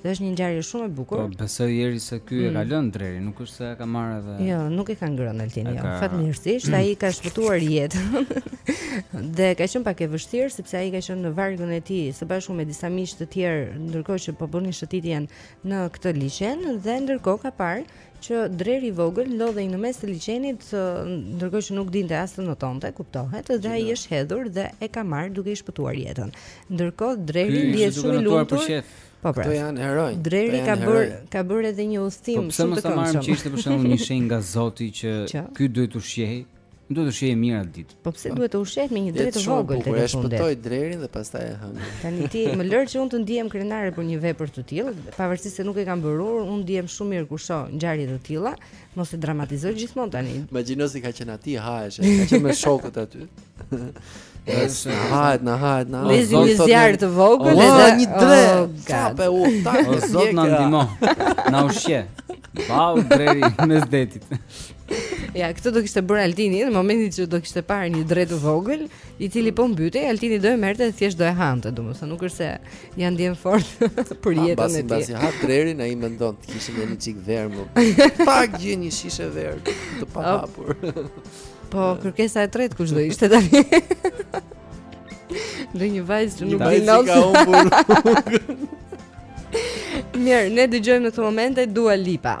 Dhe është një ngjarje shumë e bukur. Po besoj Lori se ky e ka mm. lënë drerin, nuk është se e ka marrë edhe. Jo, nuk e ka ngrënë Altin. Jo. Ka... Fatmirësisht ai i ka shpëtuar jetën. dhe ka qenë pak e vështirë sepse ai ka qenë në varkën e tij së bashku me disa miq të tjerë, ndërkohë që po bënin shëtitjen në këtë liqen dhe ndërkohë ka parë që dreri i vogël ndodhej në mes të liqenit, ndërkohë që nuk dinte as të notonte, kuptohet, dhe ai është hedhur dhe e ka marrë duke i shpëtuar jetën. Ndërkohë dreri ndihet shumë i lumtur. Ky është duke notuar pra shif. Po pra. Këta janë heronj. Dreri ka bërë ka bërë edhe një udhëtim po, shumë të këndshëm. Po pse mos ta marrim që ishte për shembull një shenjë nga Zoti që ky duhet të ushqehej? Duhet të ushqehej mirë atë ditë. Po pse duhet të ushqehet me një dre të vogël tek fundi? E shpëtoi drerin dhe pastaj e hëngri. Tani ti më lejo që unë të ndihem krenare për një vepër të tillë, pavarësisht se nuk e kam bërë unë, unë ndihem shumë mirë kur shoh ngjarje të tilla, Mos e dramatizo gjithmonë tani. Imagjino si ka qenë aty hahesh, ka qenë me shokët aty. Është hahet, na hahet, na. Me një zjarr të vogël dhe oh, një dre. Kape u tak. O zot na ndihmo. Na ushqe. Bau dreri mes detit. Ja, këtë do kishte bërë Altini në momentin që do kishte parë një dre të vogël, i cili po mbytej, Altini do e merrte dhe thjesht do e hante, domethënë nuk është se ia ndjen fort për jetën e tij. Pasi pasi ha drerin ai mendon të kishte një çik verë. Pa gjen një shishe verë të pahapur. Po kërkesa e tretë kush do ishte tani? Dhe një vajzë që nuk di nëse ka humbur. Mirë, ne dëgjojmë në këtë momente Dua Lipa.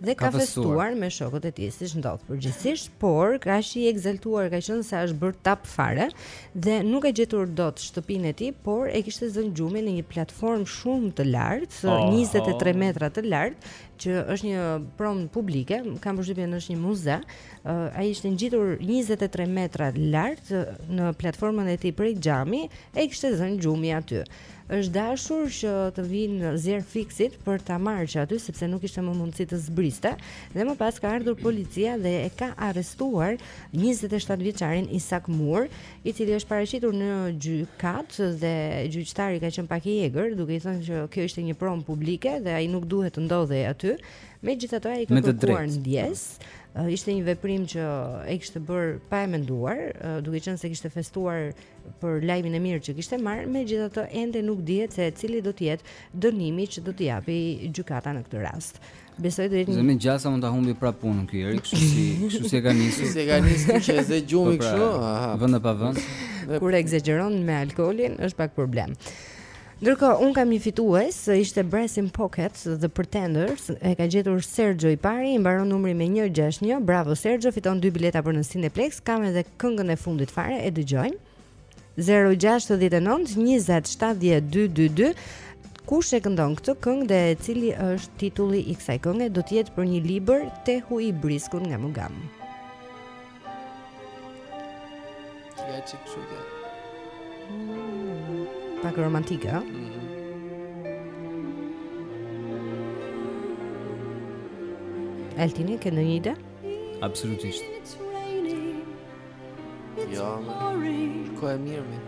dhe ka, ka festuar me shokët e tij siç ndodh përgjithsisht, por kaq i ekzaltuar ka qenë sa është bërë tap fare dhe nuk e ka gjetur dot shtëpinë e tij, por e kishte zënë gjumi në një platformë shumë të lartë, oh, 23 metra të lartë, që është një pronë publike, kam përshtypjen është një muze. Uh, ai ishte ngjitur 23 metra lart në platformën e tij prej xhami, e kishte zënë gjumi aty. Është dashur që të vinë zjarrfikësit për ta marrë që aty sepse nuk kishte më mundësi të zbriste dhe më pas ka ardhur policia dhe e ka arrestuar 27 vjeçarin Isak Mur, i cili është paraqitur në gjykatë dhe gjyqtari ka qenë pak i egër duke i thënë që kjo ishte një pronë publike dhe ai nuk duhet të ndodhej aty. Megjithatë ai ka kërkuar ndjesë. Ishte një veprim që e kishte bërë pa e menduar, duke qenë se kishte festuar për lajmin e mirë që kishte marrë, megjithatë ende nuk dihet se cili do të jetë dënimi që do t'i japi gjykata në këtë rast. Besoj do jetë Se me gjasa mund ta humbi prap punën ky i ri, kështu si kështu si e ka nisur. Si e ka nisur që e zë gjumi po pra, kështu? Aha. Vend pa vend. Kur ekzagjeron me alkoolin është pak problem. Ndërkohë, unë kam një fitues, ishte Brass in Pocket, The Pretenders, e ka gjetur Sergio i pari, i mbaron numri me 161. Bravo Sergio, fiton dy bileta për në Cineplex. Kam edhe këngën e fundit fare, e dëgjojmë. 069 20 70 222 kush e këndon këtë këngë dhe cili është titulli i kësaj kënge do të jetë për një libër Tehu i Briskut nga Mugam. Ja çik çuke. Pak romantike, a? Mm. Altini, ke ndonjë ide? Absolutisht. Jo. Ku e mirë mi?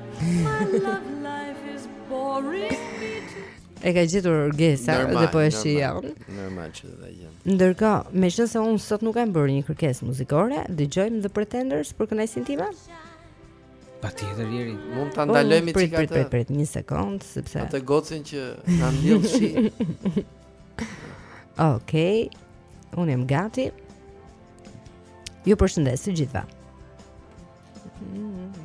E ka gjetur Orgesa dhe po e shijon. Normal që do ta gjejë. Ndërkohë, meqenëse unë sot nuk kam bërë një kërkesë muzikore, dëgjojmë The Pretenders për kënaqësinë time. Patjetër Jeri, mund ta, po, ndalojmë një çikë të. Prit, prit, një sekond, sepse atë gocën që na ndjell shi. Okej. Unë jam gati. Ju përshëndes të gjithëve. Mm -hmm.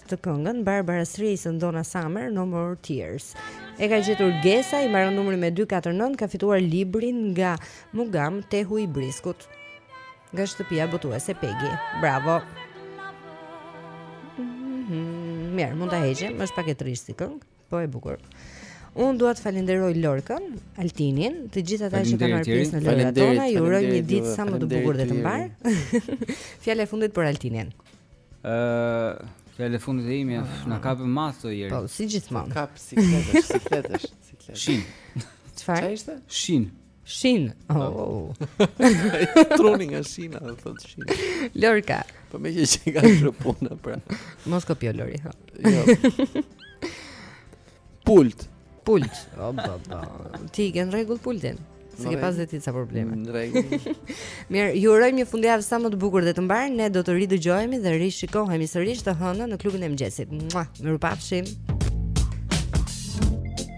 këtë këngën Barbara Streisand Donna Summer No More Tears. E ka gjetur Gesa i mbaron numri me 249, ka fituar librin nga Mugam Tehu i Briskut. Nga shtëpia botuese Pegi. Bravo. Mhm. Mirë, mund ta heqim, është pak e trishtë si këngë. Po e bukur. Unë dua të falenderoj Lorkën, Altinin, të gjithë ata që kanë marrë pjesë në lojën tonë. Ju uroj një ditë sa më të bukur dhe të mbarë. Fjala e fundit për Altinin. Ë, uh, fjala e fundit e imja, ah. na kap mat, Jeri. Po, si gjithmonë. Kap si kletesh, si kletesh, si kletesh. Shin. Çfarë? Çfarë ishte? Shin. Shin. Oh. Truni nga shina, do thot shin. Lorka. Po më që që ka shumë punë pra. Mos kopjo Lori. Jo. Pult. Pult. O oh, ba ba. Ti e ke në rregull pultin. Se ke pas dhe ti ca probleme. Në rregull. Mirë, ju uroj një fundjavë sa më të bukur dhe të mbarë. Ne do të ridëgjohemi dhe rishikohemi sërish të hënën në klubin e mëngjesit. Mua, mirupafshim. Thank